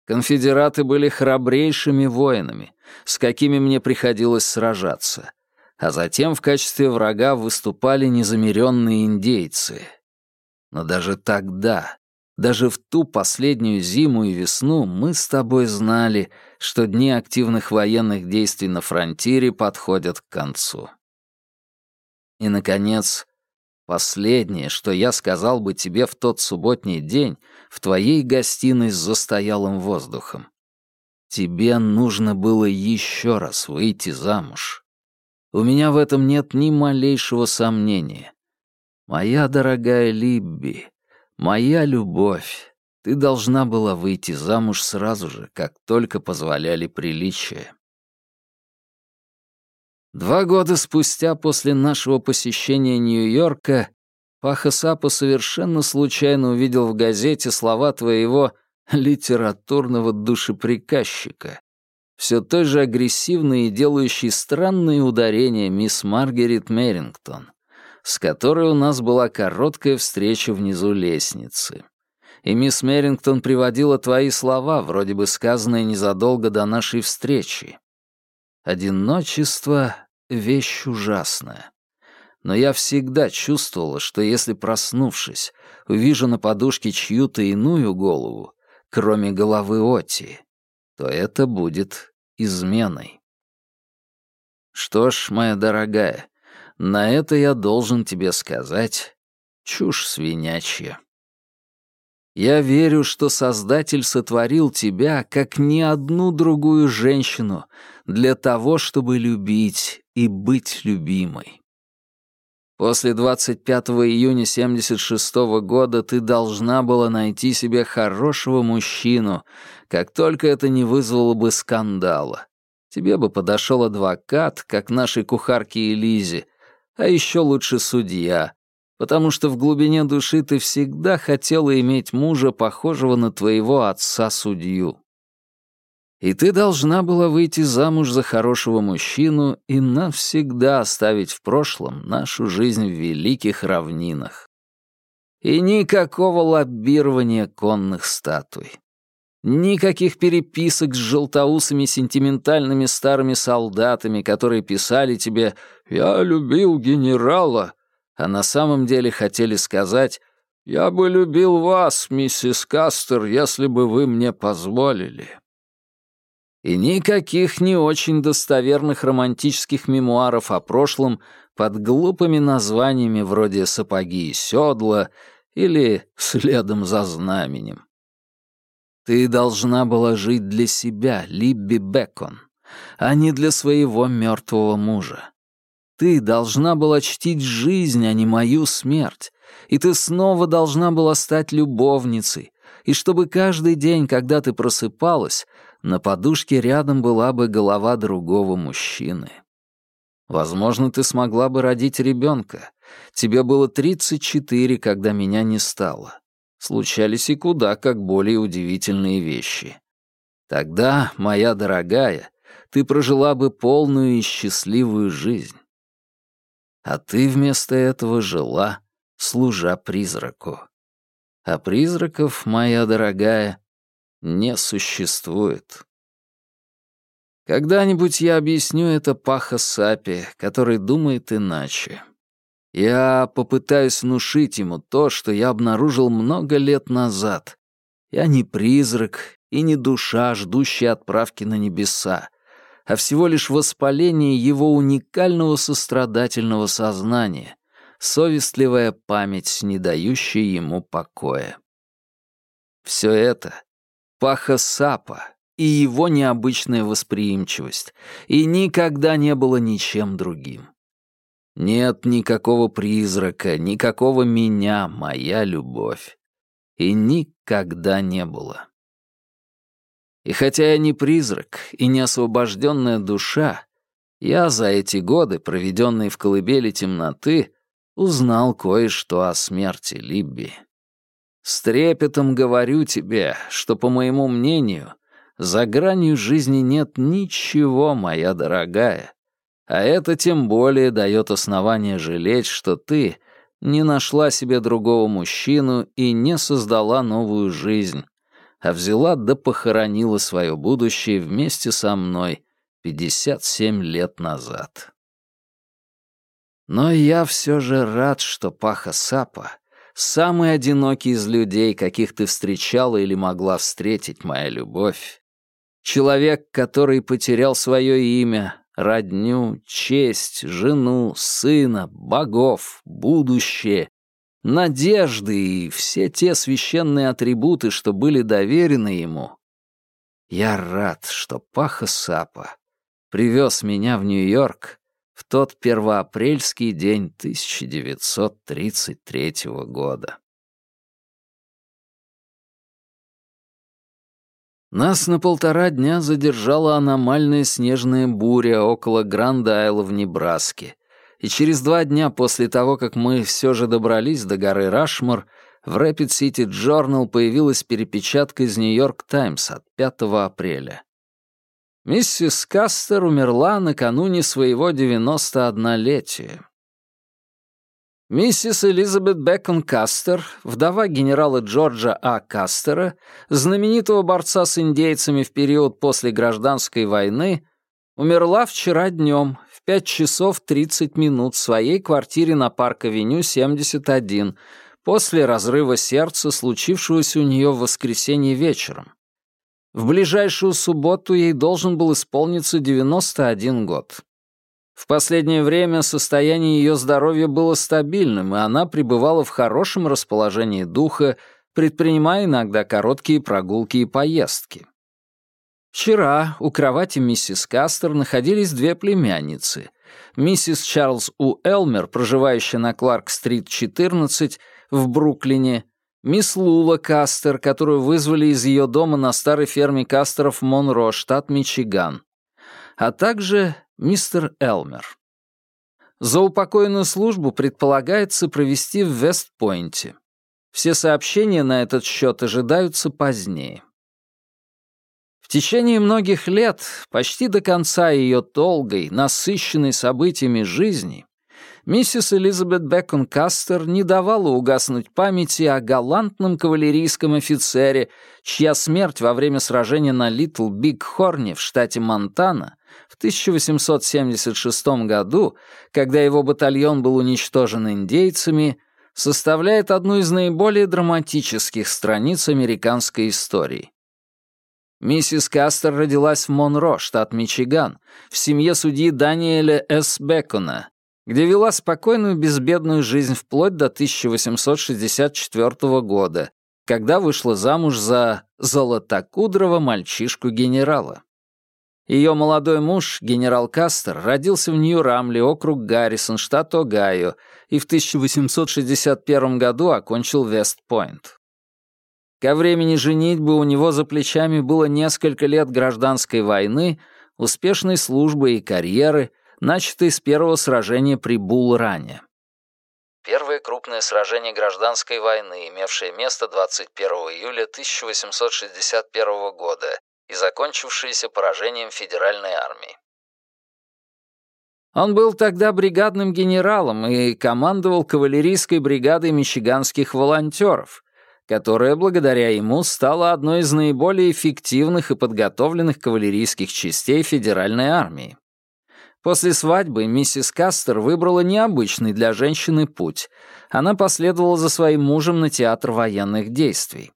Конфедераты были храбрейшими воинами, с какими мне приходилось сражаться, а затем в качестве врага выступали незамеренные индейцы. Но даже тогда, даже в ту последнюю зиму и весну мы с тобой знали, что дни активных военных действий на фронтире подходят к концу. И, наконец, последнее, что я сказал бы тебе в тот субботний день в твоей гостиной с застоялым воздухом. Тебе нужно было еще раз выйти замуж. У меня в этом нет ни малейшего сомнения. Моя дорогая Либби, «Моя любовь, ты должна была выйти замуж сразу же, как только позволяли приличия». Два года спустя после нашего посещения Нью-Йорка Паха Сапа совершенно случайно увидел в газете слова твоего литературного душеприказчика, все той же агрессивной и делающей странные ударения мисс Маргарет Мерингтон с которой у нас была короткая встреча внизу лестницы. И мисс Мерингтон приводила твои слова, вроде бы сказанные незадолго до нашей встречи. Одиночество — вещь ужасная. Но я всегда чувствовала, что если, проснувшись, увижу на подушке чью-то иную голову, кроме головы Оти, то это будет изменой. Что ж, моя дорогая, на это я должен тебе сказать чушь свинячья. Я верю, что Создатель сотворил тебя, как ни одну другую женщину, для того, чтобы любить и быть любимой. После 25 июня 76 -го года ты должна была найти себе хорошего мужчину, как только это не вызвало бы скандала. Тебе бы подошел адвокат, как нашей кухарке Элизе, а еще лучше судья, потому что в глубине души ты всегда хотела иметь мужа, похожего на твоего отца-судью. И ты должна была выйти замуж за хорошего мужчину и навсегда оставить в прошлом нашу жизнь в великих равнинах. И никакого лоббирования конных статуй. Никаких переписок с желтоусыми сентиментальными старыми солдатами, которые писали тебе «Я любил генерала», а на самом деле хотели сказать «Я бы любил вас, миссис Кастер, если бы вы мне позволили». И никаких не очень достоверных романтических мемуаров о прошлом под глупыми названиями вроде «Сапоги и седла» или «Следом за знаменем». Ты должна была жить для себя, Либби Бекон, а не для своего мертвого мужа. Ты должна была чтить жизнь, а не мою смерть. И ты снова должна была стать любовницей. И чтобы каждый день, когда ты просыпалась, на подушке рядом была бы голова другого мужчины. Возможно, ты смогла бы родить ребенка. Тебе было 34, когда меня не стало. Случались и куда как более удивительные вещи. Тогда, моя дорогая, ты прожила бы полную и счастливую жизнь. А ты вместо этого жила, служа призраку. А призраков, моя дорогая, не существует. Когда-нибудь я объясню это Паха Сапи, который думает иначе. Я попытаюсь внушить ему то, что я обнаружил много лет назад. Я не призрак и не душа, ждущая отправки на небеса а всего лишь воспаление его уникального сострадательного сознания, совестливая память, не дающая ему покоя. Все это — Паха Сапа и его необычная восприимчивость, и никогда не было ничем другим. Нет никакого призрака, никакого меня, моя любовь. И никогда не было. И хотя я не призрак и не освобожденная душа, я за эти годы, проведенные в колыбели темноты, узнал кое-что о смерти Либби. С трепетом говорю тебе, что, по моему мнению, за гранью жизни нет ничего, моя дорогая. А это тем более дает основание жалеть, что ты не нашла себе другого мужчину и не создала новую жизнь, а взяла да похоронила свое будущее вместе со мной 57 лет назад. Но я все же рад, что Паха Сапа — самый одинокий из людей, каких ты встречала или могла встретить, моя любовь. Человек, который потерял свое имя, родню, честь, жену, сына, богов, будущее надежды и все те священные атрибуты, что были доверены ему. Я рад, что Паха Сапа привез меня в Нью-Йорк в тот первоапрельский день 1933 года. Нас на полтора дня задержала аномальная снежная буря около Гранд-Айла в Небраске, и через два дня после того, как мы все же добрались до горы Рашмор, в Rapid City Journal появилась перепечатка из Нью-Йорк Таймс от 5 апреля. Миссис Кастер умерла накануне своего 91-летия. Миссис Элизабет Бекон Кастер, вдова генерала Джорджа А. Кастера, знаменитого борца с индейцами в период после гражданской войны, умерла вчера днем, 5 часов 30 минут в своей квартире на Парк-авеню 71 после разрыва сердца, случившегося у нее в воскресенье вечером. В ближайшую субботу ей должен был исполниться 91 год. В последнее время состояние ее здоровья было стабильным, и она пребывала в хорошем расположении духа, предпринимая иногда короткие прогулки и поездки. Вчера у кровати миссис Кастер находились две племянницы. Миссис Чарльз У. Элмер, проживающая на Кларк-стрит 14 в Бруклине, мисс Лула Кастер, которую вызвали из ее дома на старой ферме Кастеров Монро, штат Мичиган, а также мистер Элмер. Заупокойную службу предполагается провести в Вестпойнте. Все сообщения на этот счет ожидаются позднее. Течение многих лет, почти до конца ее долгой, насыщенной событиями жизни, миссис Элизабет Бекон Кастер не давала угаснуть памяти о галантном кавалерийском офицере, чья смерть во время сражения на Литл Биг Хорне в штате Монтана в 1876 году, когда его батальон был уничтожен индейцами, составляет одну из наиболее драматических страниц американской истории. Миссис Кастер родилась в Монро, штат Мичиган, в семье судьи Даниэля С. Бекона, где вела спокойную безбедную жизнь вплоть до 1864 года, когда вышла замуж за золотокудрого мальчишку-генерала. Ее молодой муж, генерал Кастер, родился в Нью-Рамле, округ Гаррисон, штат Огайо, и в 1861 году окончил Вест-Пойнт. Ко времени женитьбы у него за плечами было несколько лет гражданской войны, успешной службы и карьеры, начатой с первого сражения при Бул-Ране. Первое крупное сражение гражданской войны, имевшее место 21 июля 1861 года и закончившееся поражением федеральной армии. Он был тогда бригадным генералом и командовал кавалерийской бригадой мичиганских волонтеров, которая благодаря ему стала одной из наиболее эффективных и подготовленных кавалерийских частей Федеральной армии. После свадьбы миссис Кастер выбрала необычный для женщины путь. Она последовала за своим мужем на театр военных действий.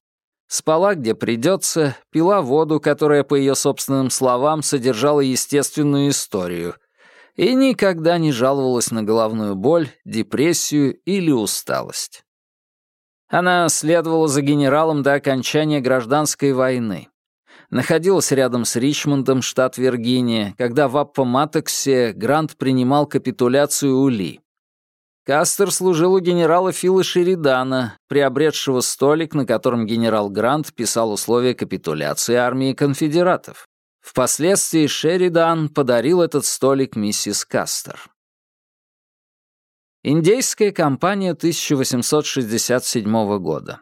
Спала, где придется, пила воду, которая, по ее собственным словам, содержала естественную историю, и никогда не жаловалась на головную боль, депрессию или усталость. Она следовала за генералом до окончания гражданской войны. Находилась рядом с Ричмондом, штат Виргиния, когда в Аппоматоксе Грант принимал капитуляцию у Ли. Кастер служил у генерала Фила Шеридана, приобретшего столик, на котором генерал Грант писал условия капитуляции армии конфедератов. Впоследствии Шеридан подарил этот столик миссис Кастер. Индейская кампания 1867 года.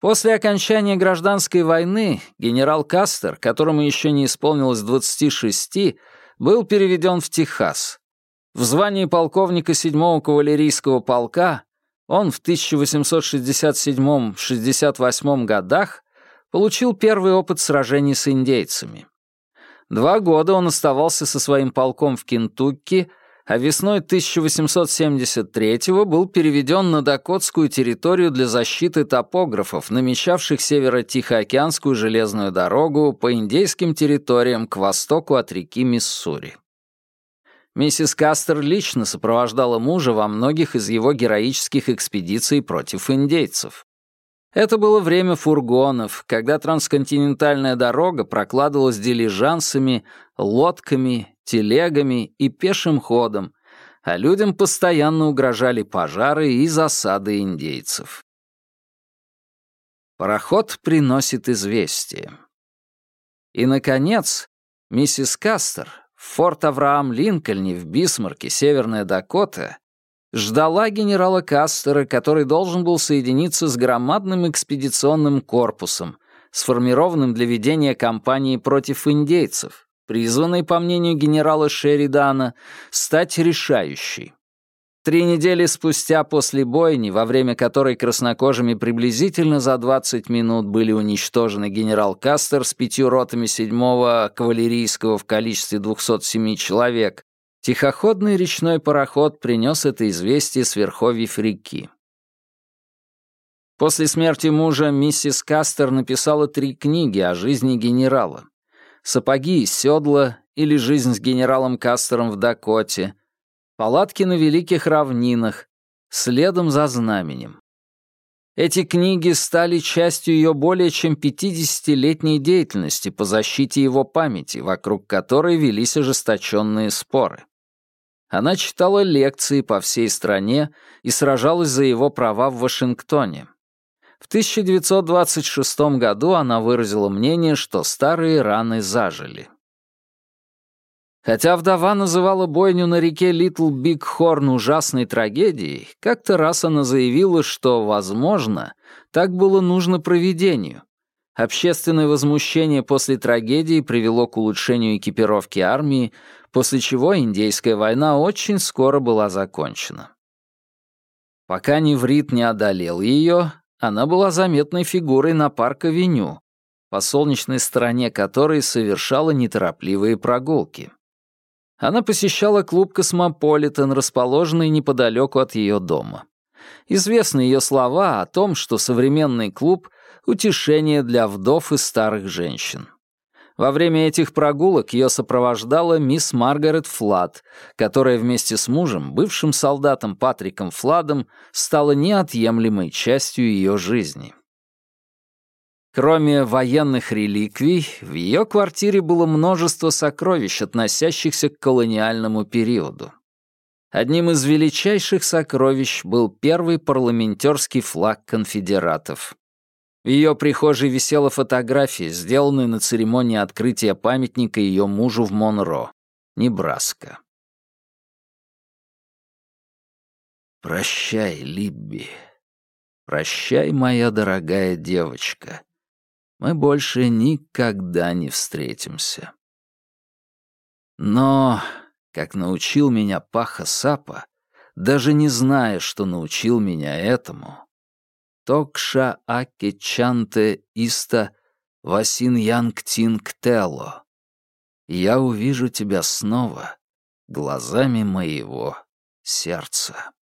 После окончания гражданской войны генерал Кастер, которому еще не исполнилось 26, был переведен в Техас. В звании полковника 7-го кавалерийского полка он в 1867-68 годах получил первый опыт сражений с индейцами. Два года он оставался со своим полком в Кентукки, а весной 1873-го был переведен на Дакотскую территорию для защиты топографов, намечавших северо-тихоокеанскую железную дорогу по индейским территориям к востоку от реки Миссури. Миссис Кастер лично сопровождала мужа во многих из его героических экспедиций против индейцев. Это было время фургонов, когда трансконтинентальная дорога прокладывалась дилижансами, лодками, телегами и пешим ходом, а людям постоянно угрожали пожары и засады индейцев. Пароход приносит известие. И, наконец, миссис Кастер в форт Авраам Линкольне в Бисмарке, Северная Дакота, ждала генерала Кастера, который должен был соединиться с громадным экспедиционным корпусом, сформированным для ведения кампании против индейцев, призванной, по мнению генерала Шеридана, стать решающей. Три недели спустя после бойни, во время которой краснокожими приблизительно за 20 минут были уничтожены генерал Кастер с пятью ротами 7-го кавалерийского в количестве 207 человек, тихоходный речной пароход принес это известие с верховьев реки. После смерти мужа миссис Кастер написала три книги о жизни генерала сапоги и седла или жизнь с генералом Кастером в Дакоте, палатки на Великих Равнинах, следом за знаменем. Эти книги стали частью ее более чем 50-летней деятельности по защите его памяти, вокруг которой велись ожесточенные споры. Она читала лекции по всей стране и сражалась за его права в Вашингтоне. В 1926 году она выразила мнение, что старые раны зажили. Хотя вдова называла бойню на реке Литл Биг Хорн ужасной трагедией, как-то раз она заявила, что, возможно, так было нужно проведению. Общественное возмущение после трагедии привело к улучшению экипировки армии, после чего Индейская война очень скоро была закончена. Пока Неврит не одолел ее, она была заметной фигурой на парк-авеню, по солнечной стороне которой совершала неторопливые прогулки. Она посещала клуб «Космополитен», расположенный неподалеку от ее дома. Известны ее слова о том, что современный клуб — утешение для вдов и старых женщин. Во время этих прогулок ее сопровождала мисс Маргарет Флад, которая вместе с мужем, бывшим солдатом Патриком Фладом, стала неотъемлемой частью ее жизни. Кроме военных реликвий, в ее квартире было множество сокровищ, относящихся к колониальному периоду. Одним из величайших сокровищ был первый парламентерский флаг конфедератов. В ее прихожей висела фотография, сделанная на церемонии открытия памятника ее мужу в Монро, Небраска. «Прощай, Либби. Прощай, моя дорогая девочка мы больше никогда не встретимся. Но, как научил меня Паха Сапа, даже не зная, что научил меня этому, Токша Аки Чанте Иста Васин Янг Тинг Тело, я увижу тебя снова глазами моего сердца.